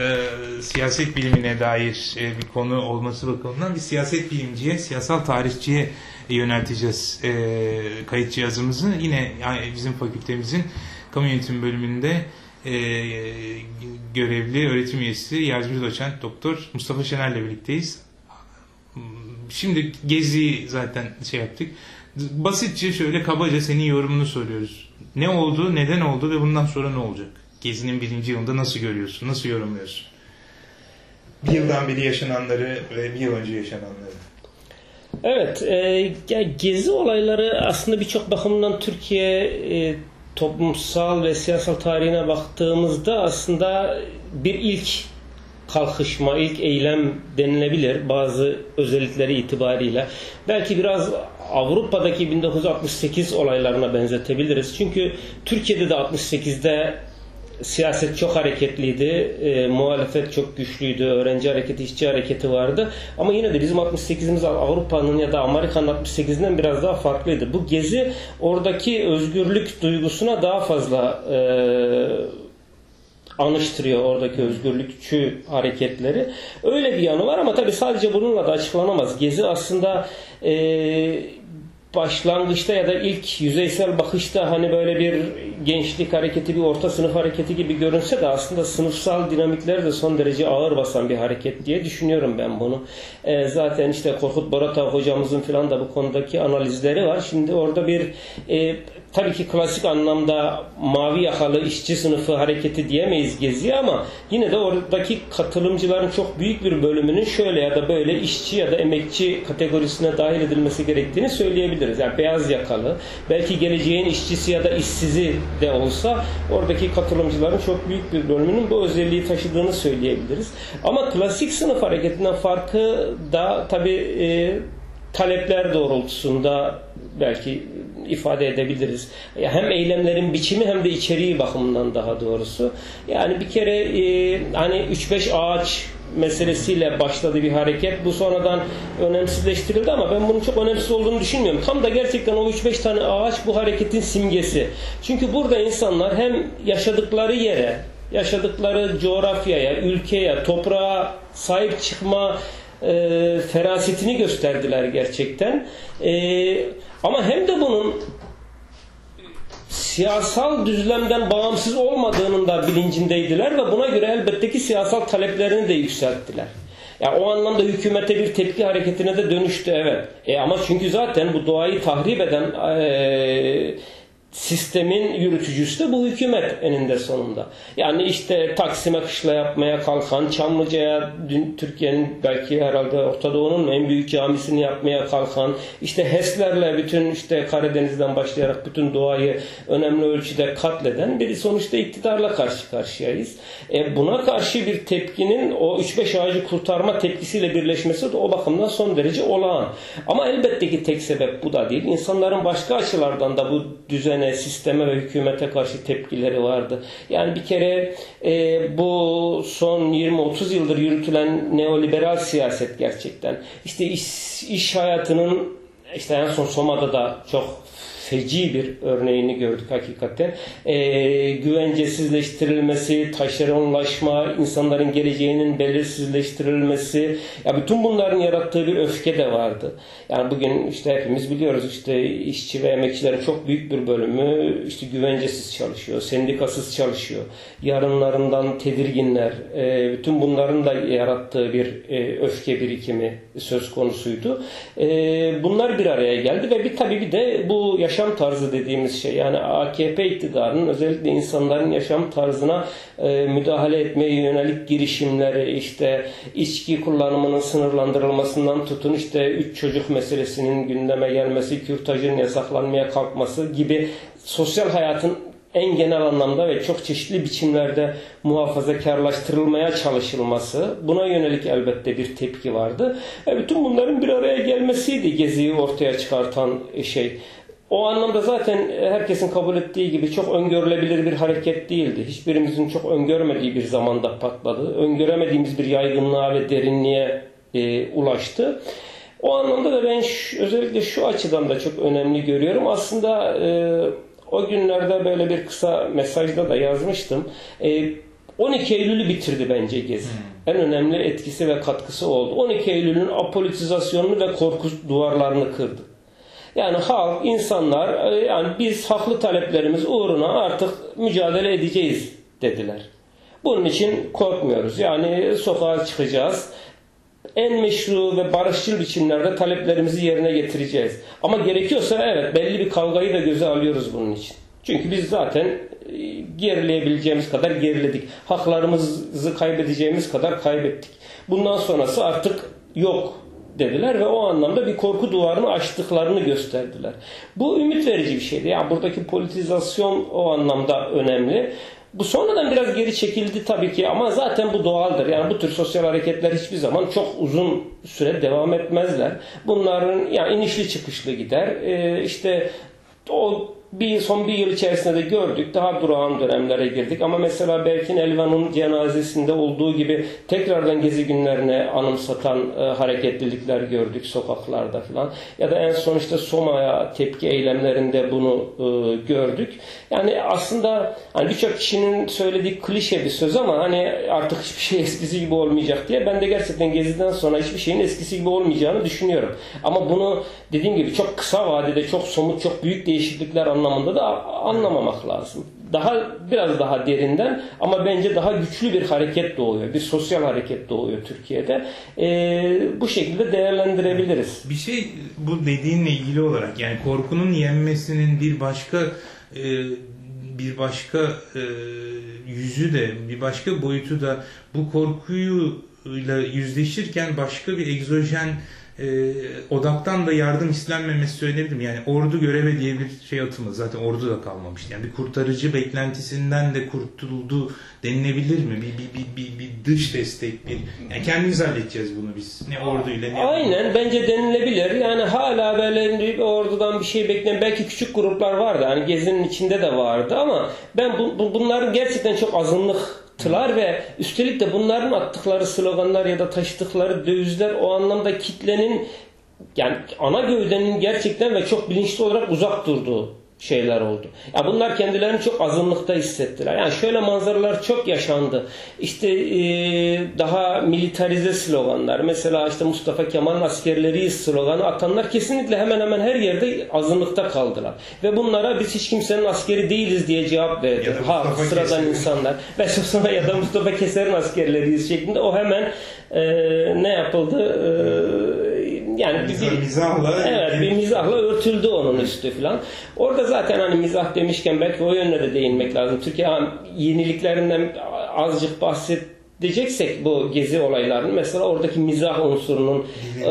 e, siyaset bilimine dair e, bir konu olması bakımından bir siyaset bilimciye, siyasal tarihçiye yönelteceğiz e, kayıt cihazımızı. Yine yani bizim fakültemizin kamu yönetimi bölümünde e, görevli öğretim üyesi, yardımcı doçent doktor Mustafa Şener'le birlikteyiz. Şimdi Gezi zaten şey yaptık. Basitçe şöyle kabaca senin yorumunu soruyoruz. Ne oldu, neden oldu ve bundan sonra ne olacak? Gezi'nin birinci yılında nasıl görüyorsun, nasıl yorumluyorsun? Bir yıldan beri yaşananları ve bir yıl önce yaşananları. Evet, e, gezi olayları aslında birçok bakımdan Türkiye e, toplumsal ve siyasal tarihine baktığımızda aslında bir ilk kalkışma, ilk eylem denilebilir bazı özellikleri itibariyle. Belki biraz Avrupa'daki 1968 olaylarına benzetebiliriz. Çünkü Türkiye'de de 68'de siyaset çok hareketliydi, e, muhalefet çok güçlüydü, öğrenci hareketi, işçi hareketi vardı. Ama yine de bizim 68'imiz Avrupa'nın ya da Amerika'nın 68'inden biraz daha farklıydı. Bu gezi oradaki özgürlük duygusuna daha fazla e, anıştırıyor oradaki özgürlükçü hareketleri. Öyle bir yanı var ama tabii sadece bununla da açıklanamaz. Gezi aslında e, başlangıçta ya da ilk yüzeysel bakışta hani böyle bir gençlik hareketi, bir orta sınıf hareketi gibi görünse de aslında sınıfsal dinamikler de son derece ağır basan bir hareket diye düşünüyorum ben bunu. E, zaten işte Korkut Boratav hocamızın falan da bu konudaki analizleri var. Şimdi orada bir e, tabii ki klasik anlamda mavi yakalı işçi sınıfı hareketi diyemeyiz Gezi'ye ama yine de oradaki katılımcıların çok büyük bir bölümünün şöyle ya da böyle işçi ya da emekçi kategorisine dahil edilmesi gerektiğini söyleyebiliriz. Yani beyaz yakalı, belki geleceğin işçisi ya da işsizi de olsa oradaki katılımcıların çok büyük bir bölümünün bu özelliği taşıdığını söyleyebiliriz. Ama klasik sınıf hareketinden farkı da tabii e, talepler doğrultusunda belki ifade edebiliriz. Hem eylemlerin biçimi hem de içeriği bakımından daha doğrusu. Yani bir kere e, hani 3-5 ağaç meselesiyle başladı bir hareket. Bu sonradan önemsizleştirildi ama ben bunun çok önemsiz olduğunu düşünmüyorum. Tam da gerçekten o 3-5 tane ağaç bu hareketin simgesi. Çünkü burada insanlar hem yaşadıkları yere, yaşadıkları coğrafyaya, ülkeye, toprağa sahip çıkma e, ferasetini gösterdiler gerçekten. E, ama hem de bunun siyasal düzlemden bağımsız olmadığının da bilincindeydiler ve buna göre elbette ki siyasal taleplerini de yükselttiler. Yani o anlamda hükümete bir tepki hareketine de dönüştü evet. E ama çünkü zaten bu doğayı tahrip eden e, sistemin yürütücüsü de bu hükümet eninde sonunda. Yani işte Taksim'e kışla yapmaya kalkan, Çamlıca'ya Türkiye'nin belki herhalde Orta Doğu'nun en büyük camisini yapmaya kalkan, işte HES'lerle bütün işte Karadeniz'den başlayarak bütün doğayı önemli ölçüde katleden bir sonuçta iktidarla karşı karşıyayız. E buna karşı bir tepkinin o 3-5 ağacı kurtarma tepkisiyle birleşmesi de o bakımdan son derece olağan. Ama elbette ki tek sebep bu da değil. İnsanların başka açılardan da bu düzene düzene, sisteme ve hükümete karşı tepkileri vardı. Yani bir kere e, bu son 20-30 yıldır yürütülen neoliberal siyaset gerçekten. İşte iş, iş hayatının işte en son Soma'da da çok feci bir örneğini gördük hakikaten. E, güvencesizleştirilmesi, taşeronlaşma, insanların geleceğinin belirsizleştirilmesi, ya bütün bunların yarattığı bir öfke de vardı. Yani bugün işte hepimiz biliyoruz işte işçi ve emekçilerin çok büyük bir bölümü işte güvencesiz çalışıyor, sendikasız çalışıyor. Yarınlarından tedirginler, e, bütün bunların da yarattığı bir e, öfke birikimi söz konusuydu. E, bunlar bir araya geldi ve bir tabii bir de bu yaşam tarzı dediğimiz şey yani AKP iktidarının özellikle insanların yaşam tarzına e, müdahale etmeye yönelik girişimleri işte içki kullanımının sınırlandırılmasından tutun işte üç çocuk meselesinin gündeme gelmesi, kürtajın yasaklanmaya kalkması gibi sosyal hayatın en genel anlamda ve çok çeşitli biçimlerde muhafazakarlaştırılmaya çalışılması buna yönelik elbette bir tepki vardı. E bütün bunların bir araya gelmesiydi Gezi'yi ortaya çıkartan şey. O anlamda zaten herkesin kabul ettiği gibi çok öngörülebilir bir hareket değildi. Hiçbirimizin çok öngörmediği bir zamanda patladı. Öngöremediğimiz bir yaygınlığa ve derinliğe e, ulaştı. O anlamda da ben şu, özellikle şu açıdan da çok önemli görüyorum. Aslında e, o günlerde böyle bir kısa mesajda da yazmıştım. E, 12 Eylül'ü bitirdi bence Gezi. En önemli etkisi ve katkısı oldu. 12 Eylül'ün apolitizasyonunu ve korku duvarlarını kırdı. Yani halk, insanlar e, yani biz haklı taleplerimiz uğruna artık mücadele edeceğiz dediler. Bunun için korkmuyoruz. Yani sokağa çıkacağız. En meşru ve barışçıl biçimlerde taleplerimizi yerine getireceğiz. Ama gerekiyorsa evet belli bir kavgayı da göze alıyoruz bunun için. Çünkü biz zaten e, gerileyebileceğimiz kadar geriledik. Haklarımızı kaybedeceğimiz kadar kaybettik. Bundan sonrası artık yok dediler ve o anlamda bir korku duvarını aştıklarını gösterdiler. Bu ümit verici bir şeydi. Yani buradaki politizasyon o anlamda önemli. Bu sonradan biraz geri çekildi tabii ki ama zaten bu doğaldır. Yani bu tür sosyal hareketler hiçbir zaman çok uzun süre devam etmezler. Bunların yani inişli çıkışlı gider. Ee, işte o bir son bir yıl içerisinde de gördük. Daha durağan dönemlere girdik. Ama mesela Berkin Elvan'ın cenazesinde olduğu gibi tekrardan gezi günlerine anımsatan e, hareketlilikler gördük sokaklarda falan. Ya da en son işte Soma'ya tepki eylemlerinde bunu e, gördük. Yani aslında hani birçok kişinin söylediği klişe bir söz ama hani artık hiçbir şey eskisi gibi olmayacak diye ben de gerçekten geziden sonra hiçbir şeyin eskisi gibi olmayacağını düşünüyorum. Ama bunu dediğim gibi çok kısa vadede çok somut çok büyük değişiklikler anlamında da anlamamak lazım. Daha biraz daha derinden ama bence daha güçlü bir hareket doğuyor. Bir sosyal hareket doğuyor Türkiye'de. Ee, bu şekilde değerlendirebiliriz. Bir şey bu dediğinle ilgili olarak yani korkunun yenmesinin bir başka e, bir başka e, yüzü de bir başka boyutu da bu korkuyla yüzleşirken başka bir egzojen e, odaktan da yardım istenmemesi söyleyebilirim. Yani ordu göreve diye bir şey atılmadı. Zaten ordu da kalmamıştı. Yani bir kurtarıcı beklentisinden de kurtuldu denilebilir mi? Bir, bir, bir, bir, bir dış destek, bir yani kendimiz halledeceğiz bunu biz. Ne orduyla ne Aynen bence denilebilir. Yani hala böyle bir ordudan bir şey bekleyen belki küçük gruplar vardı. Hani gezinin içinde de vardı ama ben bu, bu- bunların gerçekten çok azınlık tılar ve üstelik de bunların attıkları sloganlar ya da taşıdıkları dövizler o anlamda kitlenin yani ana gövdenin gerçekten ve çok bilinçli olarak uzak durduğu şeyler oldu. Ya bunlar kendilerini çok azınlıkta hissettiler. Yani şöyle manzaralar çok yaşandı. İşte eee, daha militarize sloganlar. Mesela işte Mustafa Kemal'in askerleri sloganı atanlar kesinlikle hemen hemen her yerde azınlıkta kaldılar. Ve bunlara biz hiç kimsenin askeri değiliz diye cevap verdi. Ha, Mustafa sıradan Keser. insanlar. Ve sonra ya da Mustafa Keser'in askerleriyiz şeklinde o hemen eee, ne yapıldı? Eee, yani Mizah- bir- mizahla- evet bir mizahla örtüldü onun üstü falan. Orada zaten hani mizah demişken belki o yönde de değinmek lazım. Türkiye yeniliklerinden azıcık bahsedeceksek bu gezi olaylarının mesela oradaki mizah unsurunun e,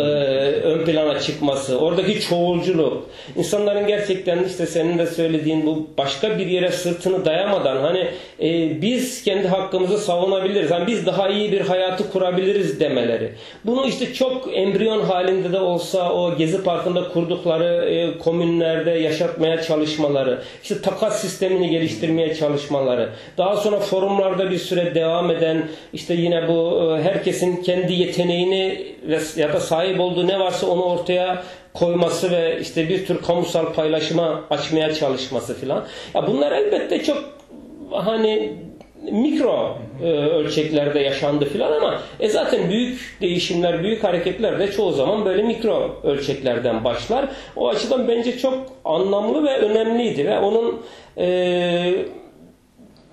ön plana çıkması, oradaki çoğulculuk, insanların gerçekten işte senin de söylediğin bu başka bir yere sırtını dayamadan hani e, biz kendi hakkımızı savunabiliriz. Hani biz daha iyi bir hayatı kurabiliriz demeleri. Bunu işte çok embriyon halinde de olsa o Gezi Parkı'nda kurdukları e, komünlerde yaşatmaya çalışmaları, işte takas sistemini geliştirmeye çalışmaları, daha sonra forumlarda bir süre devam eden işte yine bu e, herkesin kendi yeteneğini ya da sahip olduğu ne varsa onu ortaya koyması ve işte bir tür kamusal paylaşıma açmaya çalışması filan. Ya bunlar elbette çok hani mikro e, ölçeklerde yaşandı filan ama e zaten büyük değişimler, büyük hareketler de çoğu zaman böyle mikro ölçeklerden başlar. O açıdan bence çok anlamlı ve önemliydi ve onun e,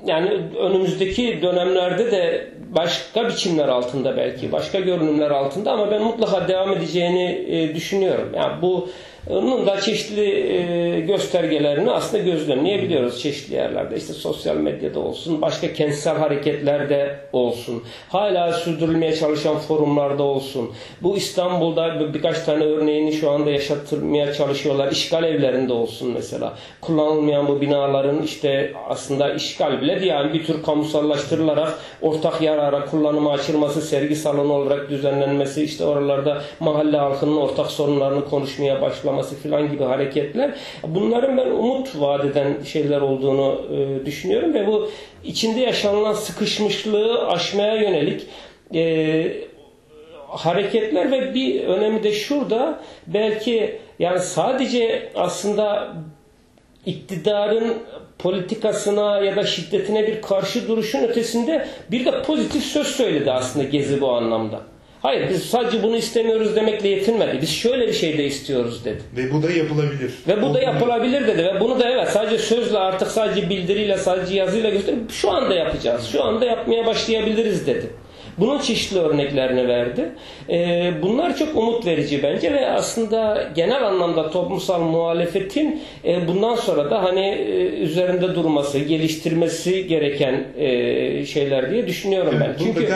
yani önümüzdeki dönemlerde de başka biçimler altında belki, başka görünümler altında ama ben mutlaka devam edeceğini e, düşünüyorum. Yani bu bunun da çeşitli e, göstergelerini aslında gözlemleyebiliyoruz çeşitli yerlerde. İşte sosyal medyada olsun, başka kentsel hareketlerde olsun, hala sürdürülmeye çalışan forumlarda olsun. Bu İstanbul'da bir- birkaç tane örneğini şu anda yaşatılmaya çalışıyorlar. İşgal evlerinde olsun mesela. Kullanılmayan bu binaların işte aslında işgal bile değil. Yani bir tür kamusallaştırılarak ortak yarara kullanıma açılması, sergi salonu olarak düzenlenmesi, işte oralarda mahalle halkının ortak sorunlarını konuşmaya başlaması filan gibi hareketler. Bunların ben umut vadeden şeyler olduğunu e, düşünüyorum ve bu içinde yaşanılan sıkışmışlığı aşmaya yönelik e, hareketler ve bir önemi de şurada belki yani sadece aslında iktidarın politikasına ya da şiddetine bir karşı duruşun ötesinde bir de pozitif söz söyledi aslında Gezi bu anlamda. Hayır biz sadece bunu istemiyoruz demekle yetinmedi. Biz şöyle bir şey de istiyoruz dedi. Ve bu da yapılabilir. Ve bu da O- yapılabilir dedi ve bunu da evet sadece sözle artık sadece bildiriyle sadece yazıyla gösterip şu anda yapacağız. Şu anda yapmaya başlayabiliriz dedi. Bunun çeşitli örneklerini verdi. Ee, bunlar çok umut verici bence ve aslında genel anlamda toplumsal muhalefetin e, bundan sonra da hani e, üzerinde durması, geliştirmesi gereken e, şeyler diye düşünüyorum ben. Evet, Çünkü de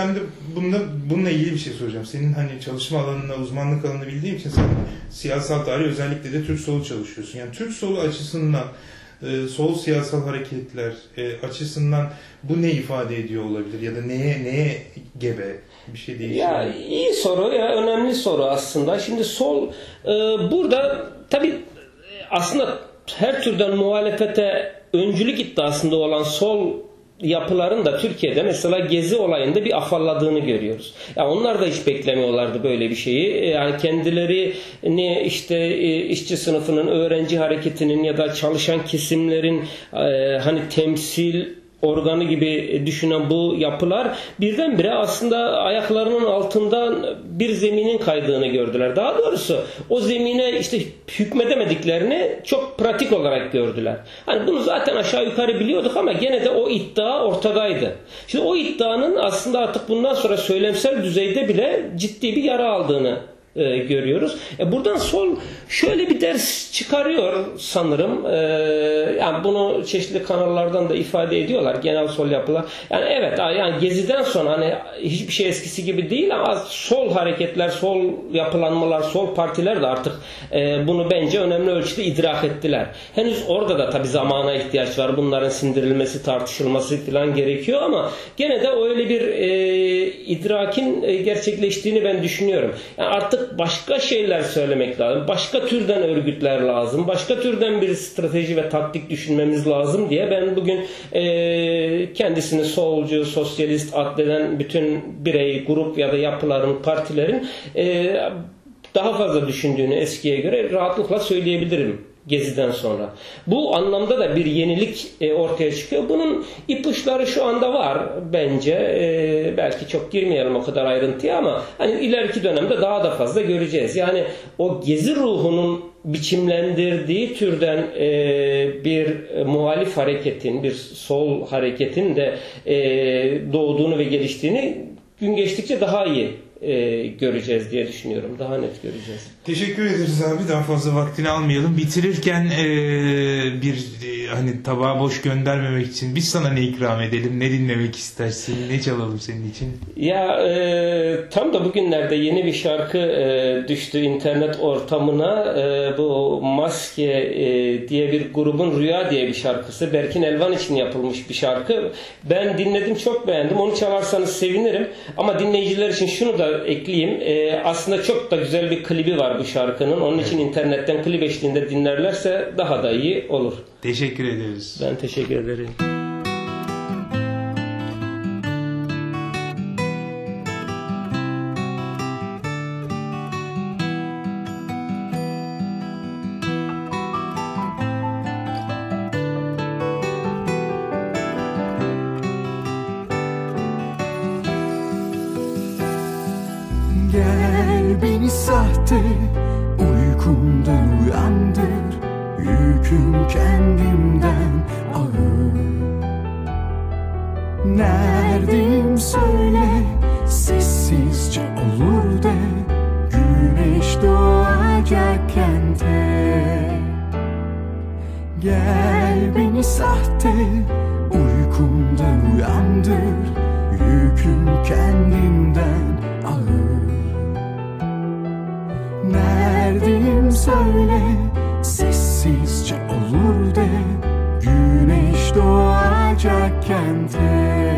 bununla, bununla ilgili bir şey soracağım. Senin hani çalışma alanına, uzmanlık alanını bildiğim için sen siyasal tarih özellikle de Türk solu çalışıyorsun. Yani Türk solu açısından e, sol siyasal hareketler e, açısından bu ne ifade ediyor olabilir ya da neye neye gebe bir şey değişiyor? Ya iyi soru ya önemli soru aslında. Şimdi sol e, burada tabi aslında her türden muhalefete öncülük iddiasında olan sol yapıların da Türkiye'de mesela Gezi olayında bir afalladığını görüyoruz. Ya onlar da hiç beklemiyorlardı böyle bir şeyi. E, Yani kendilerini işte e, işçi sınıfının, öğrenci hareketinin ya da çalışan kesimlerin e, hani temsil organı gibi düşünen bu yapılar birdenbire aslında ayaklarının altından bir zeminin kaydığını gördüler. Daha doğrusu o zemine işte hükmedemediklerini çok pratik olarak gördüler. Hani bunu zaten aşağı yukarı biliyorduk ama gene de o iddia ortadaydı. Şimdi o iddianın aslında artık bundan sonra söylemsel düzeyde bile ciddi bir yara aldığını e, görüyoruz. E, buradan sol şöyle bir ders çıkarıyor sanırım. E, yani bunu çeşitli kanallardan da ifade ediyorlar genel sol yapılar. Yani evet yani geziden sonra hani hiçbir şey eskisi gibi değil ama sol hareketler, sol yapılanmalar, sol partiler de artık e, bunu bence önemli ölçüde idrak ettiler. Henüz orada da tabii zamana ihtiyaç var. Bunların sindirilmesi, tartışılması falan gerekiyor ama gene de öyle bir e, idrakin e, gerçekleştiğini ben düşünüyorum. Yani artık başka şeyler söylemek lazım. Başka türden örgütler lazım. Başka türden bir strateji ve taktik düşünmemiz lazım diye ben bugün e, kendisini solcu, sosyalist addeden bütün birey, grup ya da yapıların, partilerin e, daha fazla düşündüğünü eskiye göre rahatlıkla söyleyebilirim. Gezi'den sonra. Bu anlamda da bir yenilik e, ortaya çıkıyor. Bunun ipuçları şu anda var bence. E, belki çok girmeyelim o kadar ayrıntıya ama hani ileriki dönemde daha da fazla göreceğiz. Yani o Gezi ruhunun biçimlendirdiği türden e, bir muhalif hareketin, bir sol hareketin de e, doğduğunu ve geliştiğini gün geçtikçe daha iyi e, göreceğiz diye düşünüyorum. Daha net göreceğiz. Teşekkür ederiz abi. Daha fazla vaktini almayalım. Bitirirken e, bir e, hani tabağı boş göndermemek için biz sana ne ikram edelim, ne dinlemek istersin, ne çalalım senin için? Ya e, tam da bugünlerde yeni bir şarkı e, düştü internet ortamına. E, bu Maske e, diye bir grubun Rüya diye bir şarkısı. Berkin Elvan için yapılmış bir şarkı. Ben dinledim çok beğendim. Onu çalarsanız sevinirim. Ama dinleyiciler için şunu da ekleyeyim. E, aslında çok da güzel bir klibi var bu şarkının. Onun için internetten klip eşliğinde dinlerlerse daha da iyi olur. Teşekkür ederiz. Ben teşekkür ederim. Kendimden ağır. Neredeyim söyle sessizce olur de Güneş doğacak kente. Gel beni sahte uykumdan uyandır Yüküm kendimden ağır. Neredeyim söyle sessizce olur de Güneş doğacak kente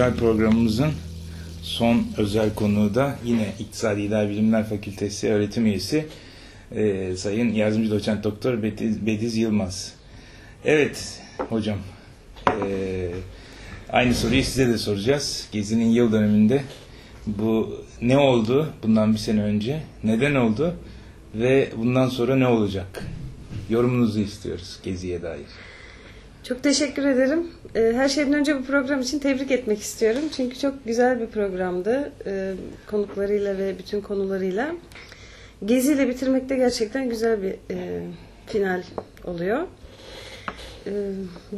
özel programımızın son özel konuğu da yine İktisadi İdari Bilimler Fakültesi öğretim üyesi e, Sayın Yardımcı Doçent Doktor Bediz, Bediz Yılmaz. Evet hocam. e, aynı soruyu size de soracağız. Gezi'nin yıl dönümünde bu ne oldu bundan bir sene önce? Neden oldu? Ve bundan sonra ne olacak? Yorumunuzu istiyoruz Gezi'ye dair. Çok teşekkür ederim. Ee, Her şeyden önce bu program için tebrik etmek istiyorum. Çünkü çok güzel bir programdı. Ee, Konuklarıyla ve bütün konularıyla. Gezi ile bitirmek de gerçekten güzel bir e, final oluyor. Ee,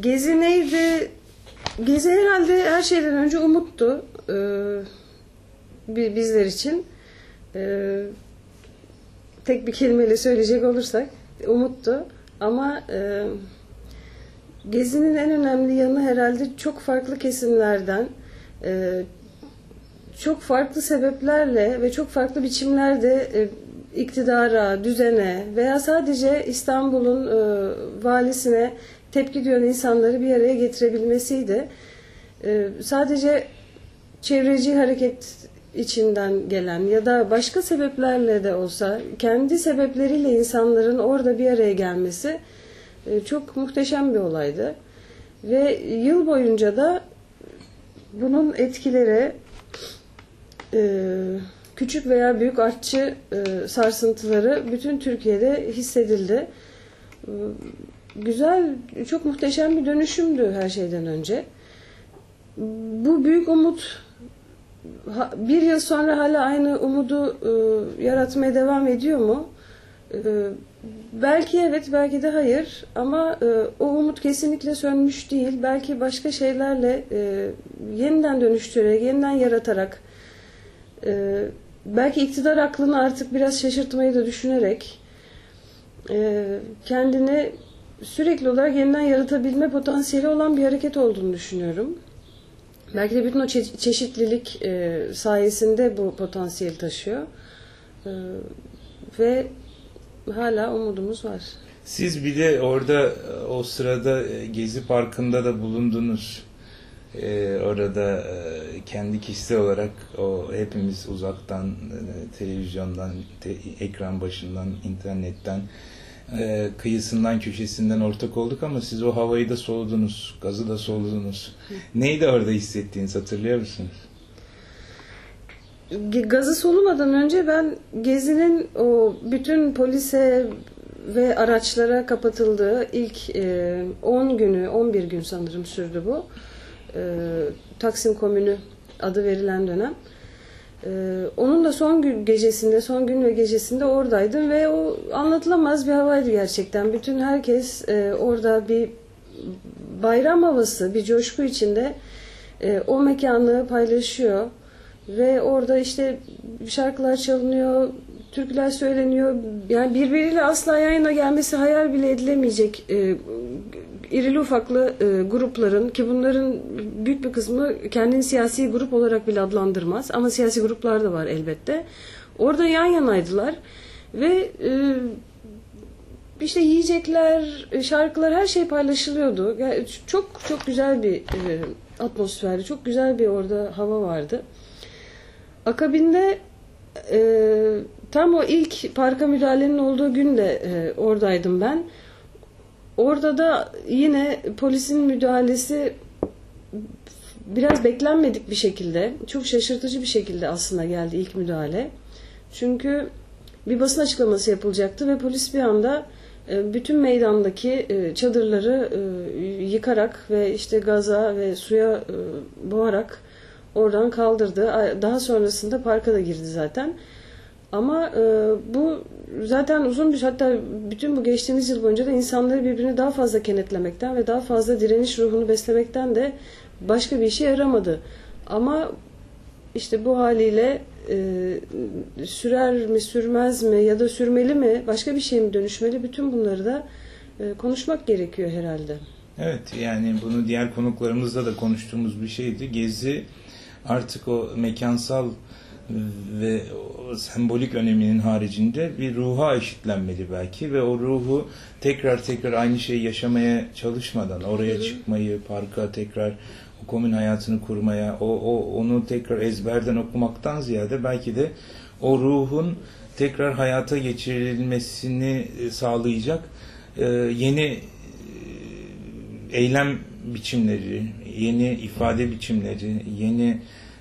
Gezi neydi? Gezi herhalde her şeyden önce umuttu. Bi- bizler için. Tek bir kelimeyle söyleyecek olursak umuttu. Ama e, Gezi'nin en önemli yanı herhalde çok farklı kesimlerden, e, çok farklı sebeplerle ve çok farklı biçimlerde e, iktidara, düzene veya sadece İstanbul'un e, valisine tepki duyan insanları bir araya getirebilmesiydi. Sadece çevreci hareket içinden gelen ya da başka sebeplerle de olsa kendi sebepleriyle insanların orada bir araya gelmesi e, çok muhteşem bir olaydı. Ve yıl boyunca da bunun etkileri e, küçük veya büyük artçı e, sarsıntıları bütün Türkiye'de hissedildi. Güzel, çok muhteşem bir dönüşümdü her şeyden önce. Bu büyük umut bir yıl sonra hala aynı umudu yaratmaya devam ediyor mu? Belki evet, belki de hayır. Ama e, o umut kesinlikle sönmüş değil. Belki başka şeylerle e, yeniden dönüştürerek, yeniden yaratarak, e, belki iktidar aklını artık biraz şaşırtmayı da düşünerek e, kendini sürekli olarak yeniden yaratabilme potansiyeli olan bir hareket olduğunu düşünüyorum. Belki de bütün o çe- çeşitlilik e, sayesinde bu potansiyeli taşıyor. E, ve hala umudumuz var. Siz bir de orada e, o sırada e, Gezi Parkı'nda da bulundunuz. Ee, orada e, kendi kişisel olarak o hepimiz uzaktan e, televizyondan, te- ekran başından, internetten e, kıyısından, köşesinden ortak olduk ama siz o havayı da soludunuz, gazı da soludunuz. Neydi orada hissettiğiniz hatırlıyor musunuz? Gazı solumadan önce ben Gezi'nin o bütün polise ve araçlara kapatıldığı ilk e, 10 günü, 11 gün sanırım sürdü bu. E, Taksim Komünü adı verilen dönem. E, onun da son gün gecesinde, son gün ve gecesinde oradaydım ve o anlatılamaz bir havaydı gerçekten. Bütün herkes e, orada bir bayram havası, bir coşku içinde e, o mekanı paylaşıyor ve orada işte şarkılar çalınıyor, türküler söyleniyor. Yani birbiriyle asla yayına gelmesi hayal bile edilemeyecek e, irili ufaklı e, grupların ki bunların büyük bir kısmı kendini siyasi grup olarak bile adlandırmaz ama siyasi gruplar da var elbette. Orada yan yanaydılar ve e, işte yiyecekler, şarkılar her şey paylaşılıyordu. Yani çok çok güzel bir e, atmosferdi. Çok güzel bir orada hava vardı. Akabinde e, tam o ilk parka müdahalenin olduğu gün de e, oradaydım ben. Orada da yine polisin müdahalesi biraz beklenmedik bir şekilde, çok şaşırtıcı bir şekilde aslında geldi ilk müdahale. Çünkü bir basın açıklaması yapılacaktı ve polis bir anda e, bütün meydandaki e, çadırları e, yıkarak ve işte gaza ve suya boğarak oradan kaldırdı. Daha sonrasında parka da girdi zaten. Ama e, bu zaten uzun bir hatta bütün bu geçtiğimiz yıl boyunca da insanları birbirine daha fazla kenetlemekten ve daha fazla direniş ruhunu beslemekten de başka bir işe yaramadı. Ama işte bu haliyle e, sürer mi sürmez mi ya da sürmeli mi başka bir şey mi dönüşmeli bütün bunları da e, konuşmak gerekiyor herhalde. Evet yani bunu diğer konuklarımızla da konuştuğumuz bir şeydi. Gezi artık o mekansal ve o sembolik öneminin haricinde bir ruha eşitlenmeli belki ve o ruhu tekrar tekrar aynı şeyi yaşamaya çalışmadan oraya çıkmayı, parka tekrar o komün hayatını kurmaya, o, o onu tekrar ezberden okumaktan ziyade belki de o ruhun tekrar hayata geçirilmesini e, sağlayacak e, yeni e, eylem biçimleri, yeni ifade biçimleri, yeni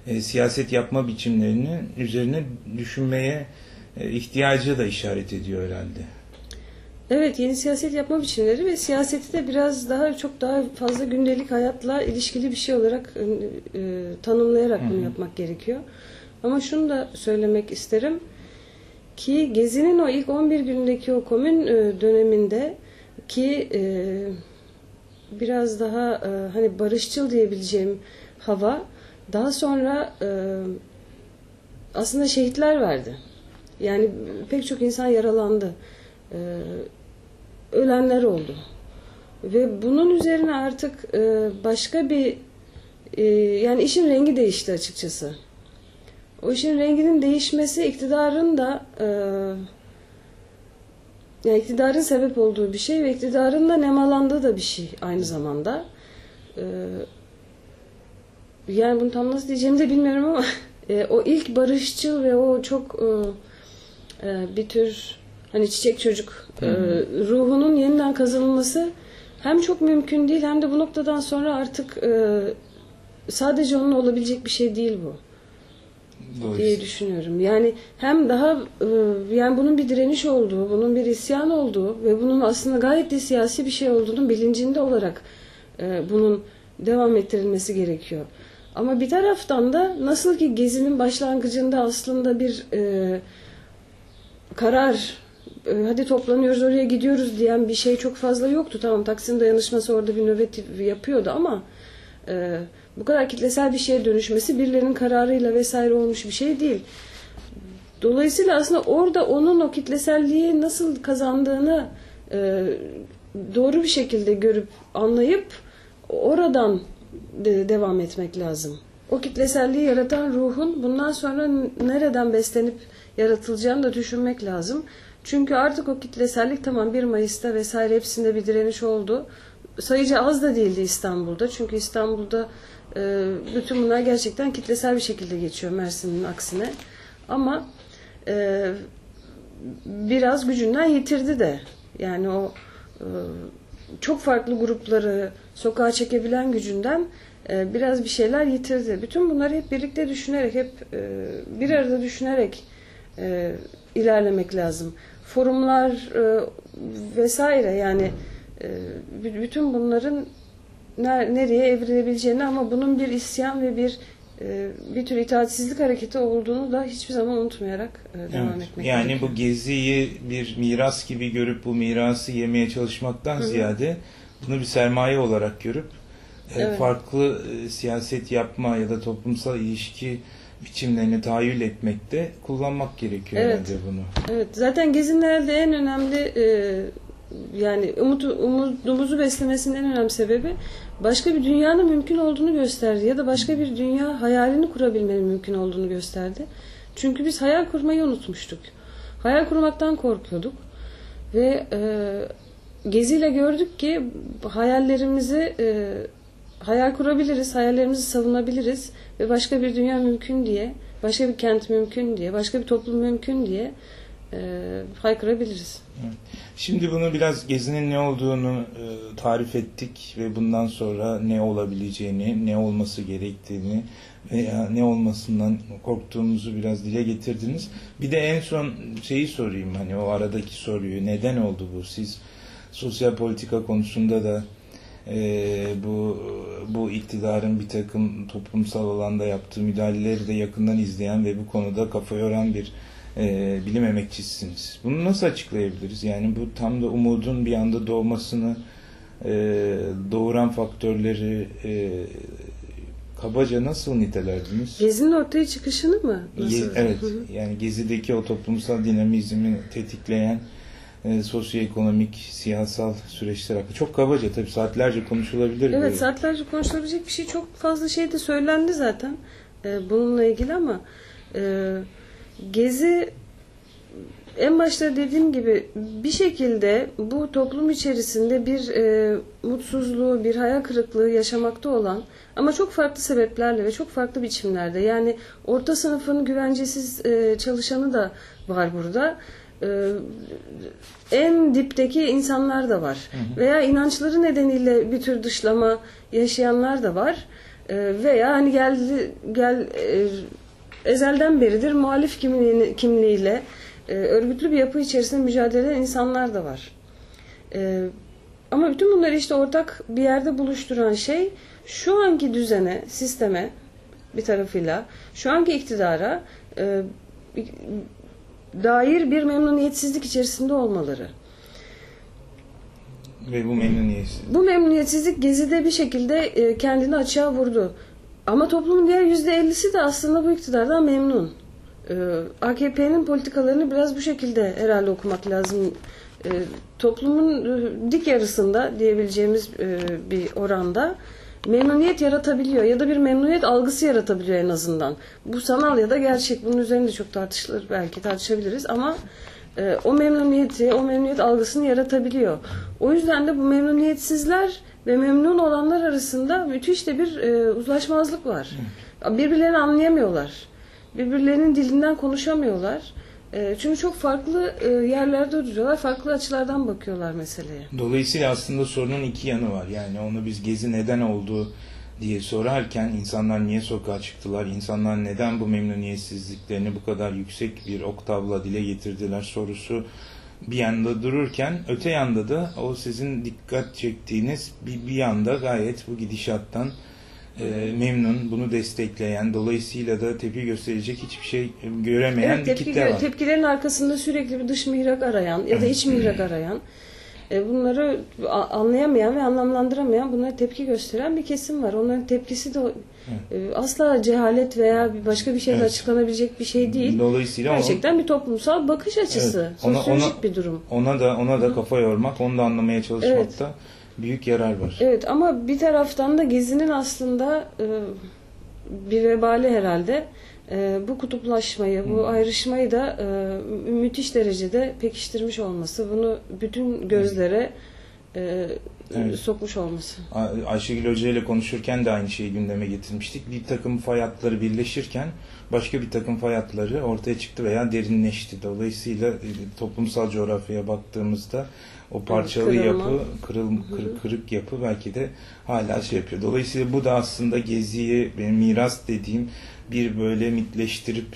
e, siyaset yapma biçimlerini üzerine düşünmeye e, ihtiyacı da işaret ediyor herhalde. Evet yeni siyaset yapma biçimleri ve siyaseti de biraz daha çok daha fazla gündelik hayatla ilişkili bir şey olarak e, e, tanımlayarak bunu yapmak gerekiyor. Ama şunu da söylemek isterim ki Gezi'nin o ilk 11 günündeki o komün e, döneminde ki e, biraz daha e, hani barışçıl diyebileceğim hava daha sonra e, aslında şehitler verdi. Yani pek çok insan yaralandı. E, ölenler oldu. Ve bunun üzerine artık e, başka bir e, yani işin rengi değişti açıkçası. O işin renginin değişmesi iktidarın da e, yani iktidarın sebep olduğu bir şey ve iktidarın da nemalandığı da bir şey aynı zamanda. E, yani bunu tam nasıl diyeceğimi de bilmiyorum ama e, o ilk barışçıl ve o çok e, e, bir tür hani çiçek çocuk e, ruhunun yeniden kazanılması hem çok mümkün değil hem de bu noktadan sonra artık e, sadece onun olabilecek bir şey değil bu. Diye düşünüyorum. Yani hem daha e, yani bunun bir direniş olduğu, bunun bir isyan olduğu ve bunun aslında gayet de siyasi bir şey olduğunun bilincinde olarak e, bunun devam ettirilmesi gerekiyor. Ama bir taraftan da nasıl ki Gezi'nin başlangıcında aslında bir e, karar e, hadi toplanıyoruz oraya gidiyoruz diyen bir şey çok fazla yoktu. Tamam Taksim dayanışması orada bir nöbet yapıyordu ama e, bu kadar kitlesel bir şeye dönüşmesi birilerinin kararıyla vesaire olmuş bir şey değil. Dolayısıyla aslında orada onun o kitleselliği nasıl kazandığını e, doğru bir şekilde görüp anlayıp oradan de devam etmek lazım. O kitleselliği yaratan ruhun bundan sonra nereden beslenip yaratılacağını da düşünmek lazım. Çünkü artık o kitlesellik tamam 1 Mayıs'ta vesaire hepsinde bir direniş oldu. Sayıca az da değildi İstanbul'da. Çünkü İstanbul'da e, bütün bunlar gerçekten kitlesel bir şekilde geçiyor Mersin'in aksine. Ama e, biraz gücünden yitirdi de. Yani o e, çok farklı grupları sokağa çekebilen gücünden e, biraz bir şeyler yitirdi. Bütün bunları hep birlikte düşünerek, hep e, bir arada düşünerek e, ilerlemek lazım. Forumlar e, vesaire yani e, bütün bunların nereye evrilebileceğini ama bunun bir isyan ve bir e, bir tür itaatsizlik hareketi olduğunu da hiçbir zaman unutmayarak e, devam Evet. etmek Yani gerekiyor. bu geziyi bir miras gibi görüp bu mirası yemeye çalışmaktan Hı hı. ziyade bunu bir sermaye olarak görüp e, Evet. farklı siyaset yapma ya da toplumsal ilişki biçimlerini tahayyül etmekte kullanmak gerekiyor Evet. herhalde bunu. Evet, zaten Gezi'nin herhalde en önemli e, yani umut, umudumuzu beslemesinin en önemli sebebi başka bir dünyanın mümkün olduğunu gösterdi ya da başka bir dünya hayalini kurabilmenin mümkün olduğunu gösterdi. Çünkü biz hayal kurmayı unutmuştuk. Hayal kurmaktan korkuyorduk ve e, Gezi'yle gördük ki hayallerimizi e, hayal kurabiliriz, hayallerimizi savunabiliriz ve başka bir dünya mümkün diye, başka bir kent mümkün diye, başka bir toplum mümkün diye e, haykırabiliriz. Şimdi bunu biraz gezinin ne olduğunu e, tarif ettik ve bundan sonra ne olabileceğini, ne olması gerektiğini veya ne olmasından korktuğumuzu biraz dile getirdiniz. Bir de en son şeyi sorayım hani o aradaki soruyu neden oldu bu? Siz sosyal politika konusunda da e, bu bu iktidarın bir takım toplumsal alanda yaptığı müdahaleleri de yakından izleyen ve bu konuda kafa yoran bir e, bilim emekçisiniz. Bunu nasıl açıklayabiliriz? Yani bu tam da umudun bir anda doğmasını e, doğuran faktörleri e, kabaca nasıl nitelerdiniz? Gezi'nin ortaya çıkışını mı? Nasıl? Ge- evet. Hı hı. Yani Gezi'deki o toplumsal dinamizmi tetikleyen e, sosyoekonomik, siyasal süreçler hakkında. Çok kabaca tabii saatlerce konuşulabilir. Evet böyle. saatlerce konuşulabilecek bir şey çok fazla şey de söylendi zaten e, bununla ilgili ama e, Gezi en başta dediğim gibi bir şekilde bu toplum içerisinde bir e, mutsuzluğu, bir hayal kırıklığı yaşamakta olan ama çok farklı sebeplerle ve çok farklı biçimlerde yani orta sınıfın güvencesiz e, çalışanı da var burada. E, en dipteki insanlar da var. Veya inançları nedeniyle bir tür dışlama yaşayanlar da var. E, veya hani geldi gel e, ezelden beridir muhalif kimliğini, kimliğiyle e, örgütlü bir yapı içerisinde mücadele eden insanlar da var. E, ama bütün bunları işte ortak bir yerde buluşturan şey şu anki düzene, sisteme bir tarafıyla, şu anki iktidara e, dair bir memnuniyetsizlik içerisinde olmaları. Ve bu memnuniyetsiz. Bu memnuniyetsizlik Gezi'de bir şekilde e, kendini açığa vurdu. Ama toplumun diğer yüzde ellisi de aslında bu iktidardan memnun. E, AKP'nin politikalarını biraz bu şekilde herhalde okumak lazım. E, toplumun e, dik yarısında diyebileceğimiz e, bir oranda memnuniyet yaratabiliyor ya da bir memnuniyet algısı yaratabiliyor en azından. Bu sanal ya da gerçek. Bunun üzerinde çok tartışılır belki tartışabiliriz ama e, o memnuniyeti, o memnuniyet algısını yaratabiliyor. O yüzden de bu memnuniyetsizler ve memnun olanlar arasında müthiş de bir e, uzlaşmazlık var. Birbirlerini anlayamıyorlar. Birbirlerinin dilinden konuşamıyorlar. E, çünkü çok farklı e, yerlerde duruyorlar, farklı açılardan bakıyorlar meseleye. Dolayısıyla aslında sorunun iki yanı var. Yani onu biz gezi neden oldu diye sorarken insanlar niye sokağa çıktılar, insanlar neden bu memnuniyetsizliklerini bu kadar yüksek bir oktavla dile getirdiler sorusu bir yanda dururken öte yanda da o sizin dikkat çektiğiniz bir, bir yanda gayet bu gidişattan e, memnun, bunu destekleyen, dolayısıyla da tepki gösterecek hiçbir şey göremeyen Evet, bir tepki, kitle var. tepkilerin arkasında sürekli bir dış mihrak arayan ya da iç mihrak arayan e, bunları anlayamayan ve anlamlandıramayan bunlara tepki gösteren bir kesim var. Onların tepkisi de o- e, asla cehalet veya başka bir şeyle Evet. açıklanabilecek bir şey değil. Dolayısıyla o- Gerçekten bir toplumsal bakış açısı. Evet, ona- sosyolojik ona- bir durum. Ona da ona da kafa yormak, onu da anlamaya çalışmakta Evet. büyük yarar var. Evet ama bir taraftan da Gezi'nin aslında e, bir vebali herhalde. E, bu kutuplaşmayı, bu ayrışmayı da e, müthiş derecede pekiştirmiş olması, bunu bütün gözlere e, Evet. sokmuş olması. Ay- Ayşegül Hoca ile konuşurken de aynı şeyi gündeme getirmiştik. Bir takım fay hatları birleşirken başka bir takım fay hatları ortaya çıktı veya derinleşti. Dolayısıyla e, toplumsal coğrafyaya baktığımızda o parçalı kırılma. yapı, kırıl, kır- kırık yapı belki de hala şey yapıyor. Dolayısıyla bu da aslında geziyi, miras dediğim bir böyle mitleştirip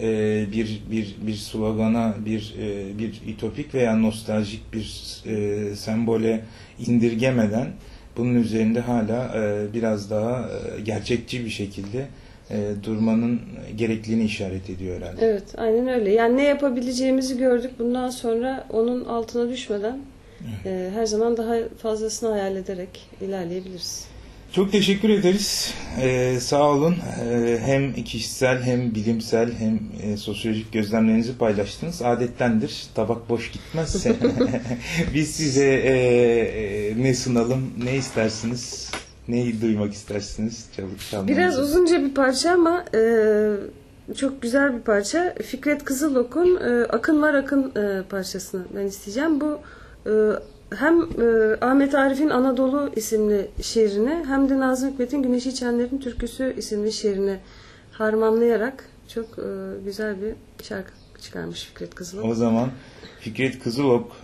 e, bir bir bir slogana, bir e, bir ütopik veya nostaljik bir e, sembole indirgemeden bunun üzerinde hala e, biraz daha e, gerçekçi bir şekilde e, durmanın gerekliliğini işaret ediyor herhalde. Evet, aynen öyle. Yani ne yapabileceğimizi gördük. Bundan sonra onun altına düşmeden e, her zaman daha fazlasını hayal ederek ilerleyebiliriz. Çok teşekkür ederiz. Ee, sağ olun. Ee, hem kişisel hem bilimsel hem e, sosyolojik gözlemlerinizi paylaştınız. Adettendir. Tabak boş gitmezse. Biz size e, e, ne sunalım, ne istersiniz, neyi duymak istersiniz? Çalıp çalmanızı. Biraz uzunca bir parça ama e, çok güzel bir parça. Fikret Kızılok'un e, Akın Var Akın e, parçasını ben isteyeceğim. Bu e, hem e, Ahmet Arif'in Anadolu isimli şiirini hem de Nazım Hikmet'in Güneş İçenler'in Türküsü isimli şiirini harmanlayarak çok e, güzel bir şarkı çıkarmış Fikret Kızılok. O zaman Fikret Kızılok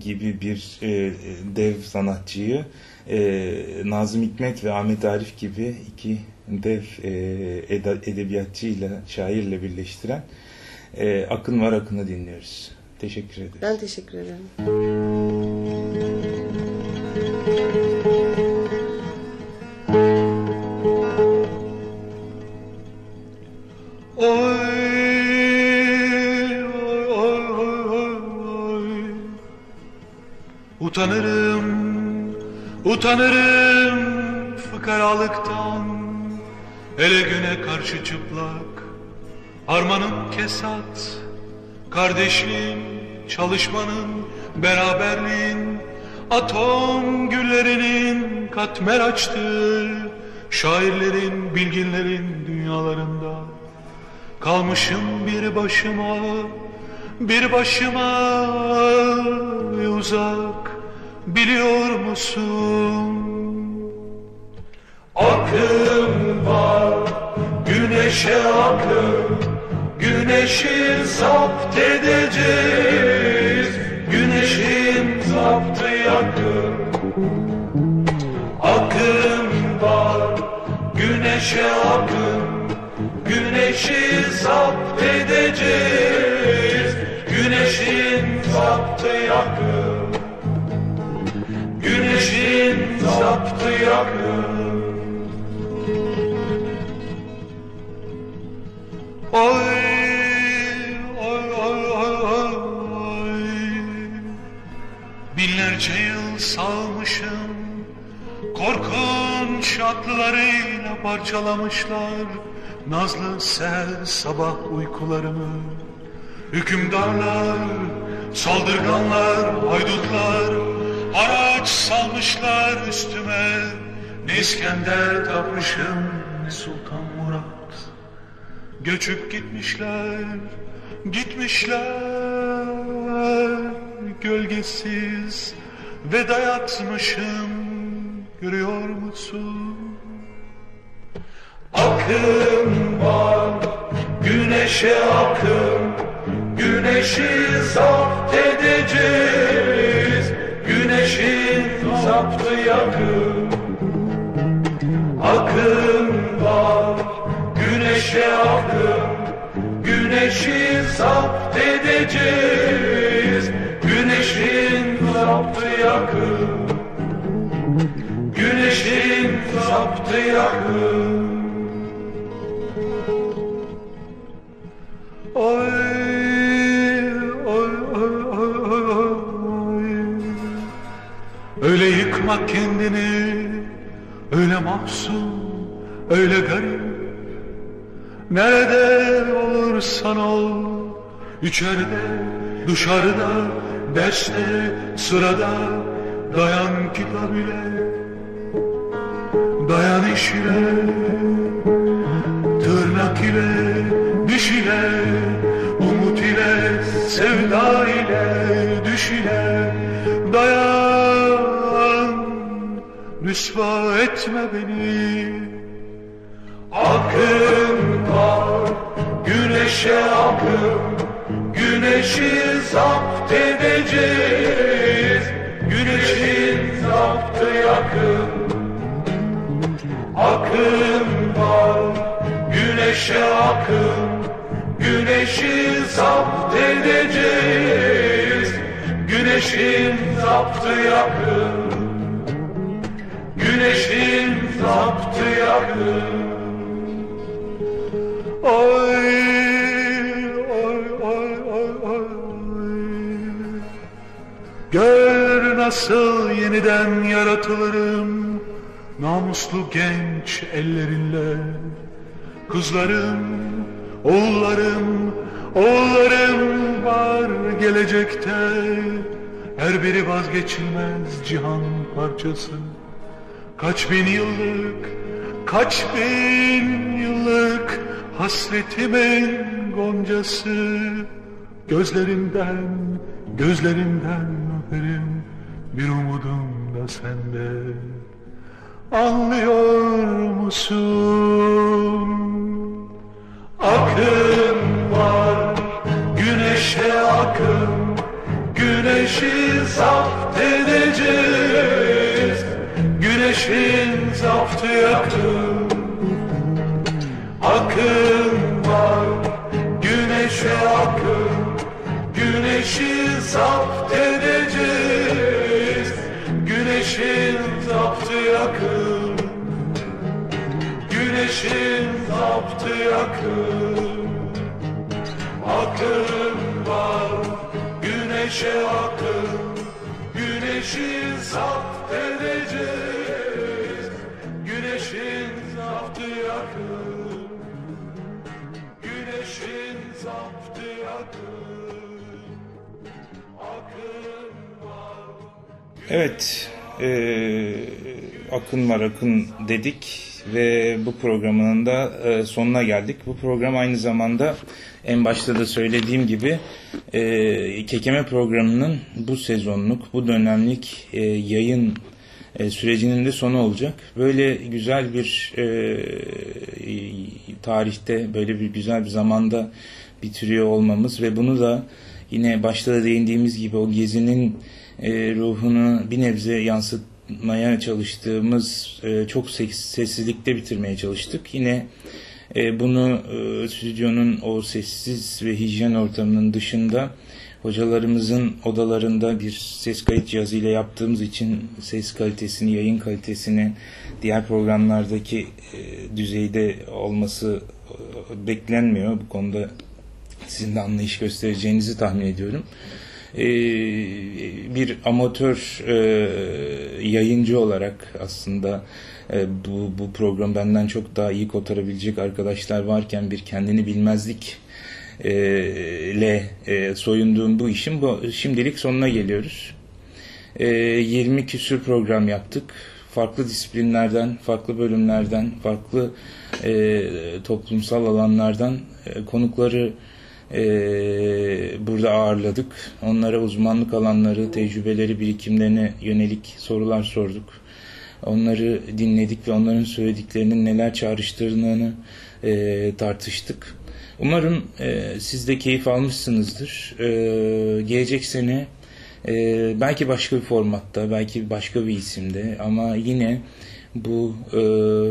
gibi bir e, dev sanatçıyı e, Nazım Hikmet ve Ahmet Arif gibi iki dev e, edebiyatçıyla, şairle birleştiren e, Akın Var Akın'ı dinliyoruz. Teşekkür ederiz. Ben teşekkür ederim. Oy, oy, oy, oy, oy. Utanırım, utanırım fıkaralıktan Hele güne karşı çıplak Harmanın kesat Kardeşliğin, çalışmanın, beraberliğin Atom güllerinin katmer açtığı Şairlerin, bilginlerin dünyalarında Kalmışım bir başıma, bir başıma uzak biliyor musun? Akım var, güneşe akım, güneşi zapt edeceğiz, güneşin zaptı yakın. Akım var, güneşe akım, Güneşi zapt edeceğiz. Güneşin zaptı yakın. Güneşin zaptı yakın Oy oy oy oy oy Binlerce yıl salmışım. Korkunç atlarıyla parçalamışlar. Nazlı sel sabah uykularımı. Hükümdarlar, saldırganlar, haydutlar Haraç salmışlar üstüme. Ne İskender tapmışım ne Sultan Göçüp gitmişler, gitmişler Gölgesiz veda yatmışım Görüyor musun? Akım var, güneşe akım, güneşi zapt edeceğiz, güneşin zaptı yakın. Akım Güneşe akım Güneşi zapt edeceğiz. Güneşin zaptı yakın Güneşin zaptı yakın. Oy. Öyle yıkma kendini Öyle mahzun Öyle garip Nerede olursan ol içeride, dışarıda Derste, sırada Dayan kitap ile Dayan iş ile Tırnak ile Diş ile Umut ile Sevda ile Düş ile Dayan Rüsva etme beni. Akın var Güneşe akın Güneşi zapt edeceğiz. Güneşin zaptı yakın. Akın var Güneşe akın. Güneşi zapt edeceğiz. Güneşin zaptı yakın. Güneşin zaptı yakın Gör nasıl yeniden yaratılırım. Namuslu genç ellerinle. Kızlarım, oğullarım, oğullarım var gelecekte. Her biri vazgeçilmez cihan parçası. Kaç bin yıllık, kaç bin yıllık hasretimin goncası Gözlerimden, gözlerimden öperim bir umudum da sende. Anlıyor musun? Akın var, güneşe akın Güneşi zapt edeceğiz. Güneşin zaftı yakın Akın var, güneşe akın. Güneşi zapt edeceğiz. Güneşin zaptı yakın. Güneşin zaptı yakın. Akın var Güneşe akın. Güneşi zapt edeceğiz. Güneşin zaptı yakın Güneşin zaptı Akın var Evet, e, Akın var Akın dedik ve bu programın da e, sonuna geldik. Bu program aynı zamanda en başta da söylediğim gibi e, Kekeme programının bu sezonluk, bu dönemlik e, yayın e, sürecinin de sonu olacak. Böyle güzel bir e, tarihte, böyle bir güzel bir zamanda bitiriyor olmamız ve bunu da yine başta da değindiğimiz gibi o gezinin e, ruhunu bir nebze yansıtmaya çalıştığımız e, çok ses- sessizlikte bitirmeye çalıştık. Yine e, bunu e, stüdyonun o sessiz ve hijyen ortamının dışında hocalarımızın odalarında bir ses kayıt cihazıyla yaptığımız için ses kalitesini, yayın kalitesini diğer programlardaki e, düzeyde olması e, beklenmiyor. Bu konuda sizin de anlayış göstereceğinizi tahmin ediyorum. Ee, bir amatör e, yayıncı olarak aslında e, bu, bu program benden çok daha iyi kotarabilecek arkadaşlar varken bir kendini bilmezlik e, ile e, soyunduğum bu işin bu, şimdilik sonuna geliyoruz. E, 20 küsür program yaptık. Farklı disiplinlerden, farklı bölümlerden, farklı e, toplumsal alanlardan e, konukları e, burada ağırladık. Onlara uzmanlık alanları, tecrübeleri, birikimlerine yönelik sorular sorduk. Onları dinledik ve onların söylediklerinin neler çağrıştırdığını e, tartıştık. Umarım e, siz de keyif almışsınızdır. E, gelecek sene e, belki başka bir formatta, belki başka bir isimde ama yine bu e,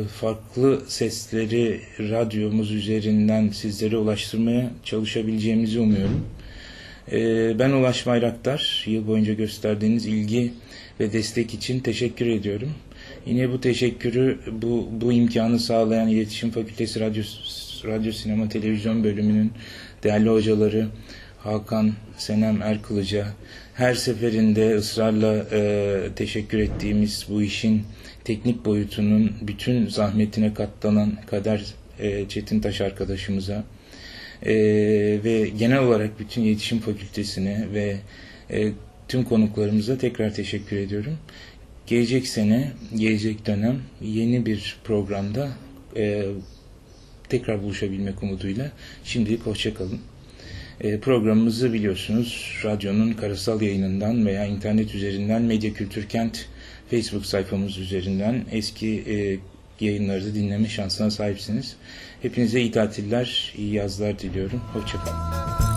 farklı sesleri radyomuz üzerinden sizlere ulaştırmaya çalışabileceğimizi umuyorum. E, ben Ulaş Bayraktar. Yıl boyunca gösterdiğiniz ilgi ve destek için teşekkür ediyorum. Yine bu teşekkürü bu, bu imkanı sağlayan İletişim Fakültesi Radyo, Sinema Televizyon bölümünün değerli hocaları Hakan Senem Erkılıç'a her seferinde ısrarla e, teşekkür ettiğimiz bu işin teknik boyutunun bütün zahmetine katlanan Kader e, Çetintaş arkadaşımıza e, ve genel olarak bütün iletişim fakültesine ve e, tüm konuklarımıza tekrar teşekkür ediyorum. Gelecek sene, gelecek dönem yeni bir programda e, tekrar buluşabilmek umuduyla şimdilik hoşçakalın. E, programımızı biliyorsunuz radyonun karasal yayınından veya internet üzerinden Medya Kültür Kent Facebook sayfamız üzerinden eski e, yayınları da dinleme şansına sahipsiniz. Hepinize iyi tatiller, iyi yazlar diliyorum. Hoşçakalın.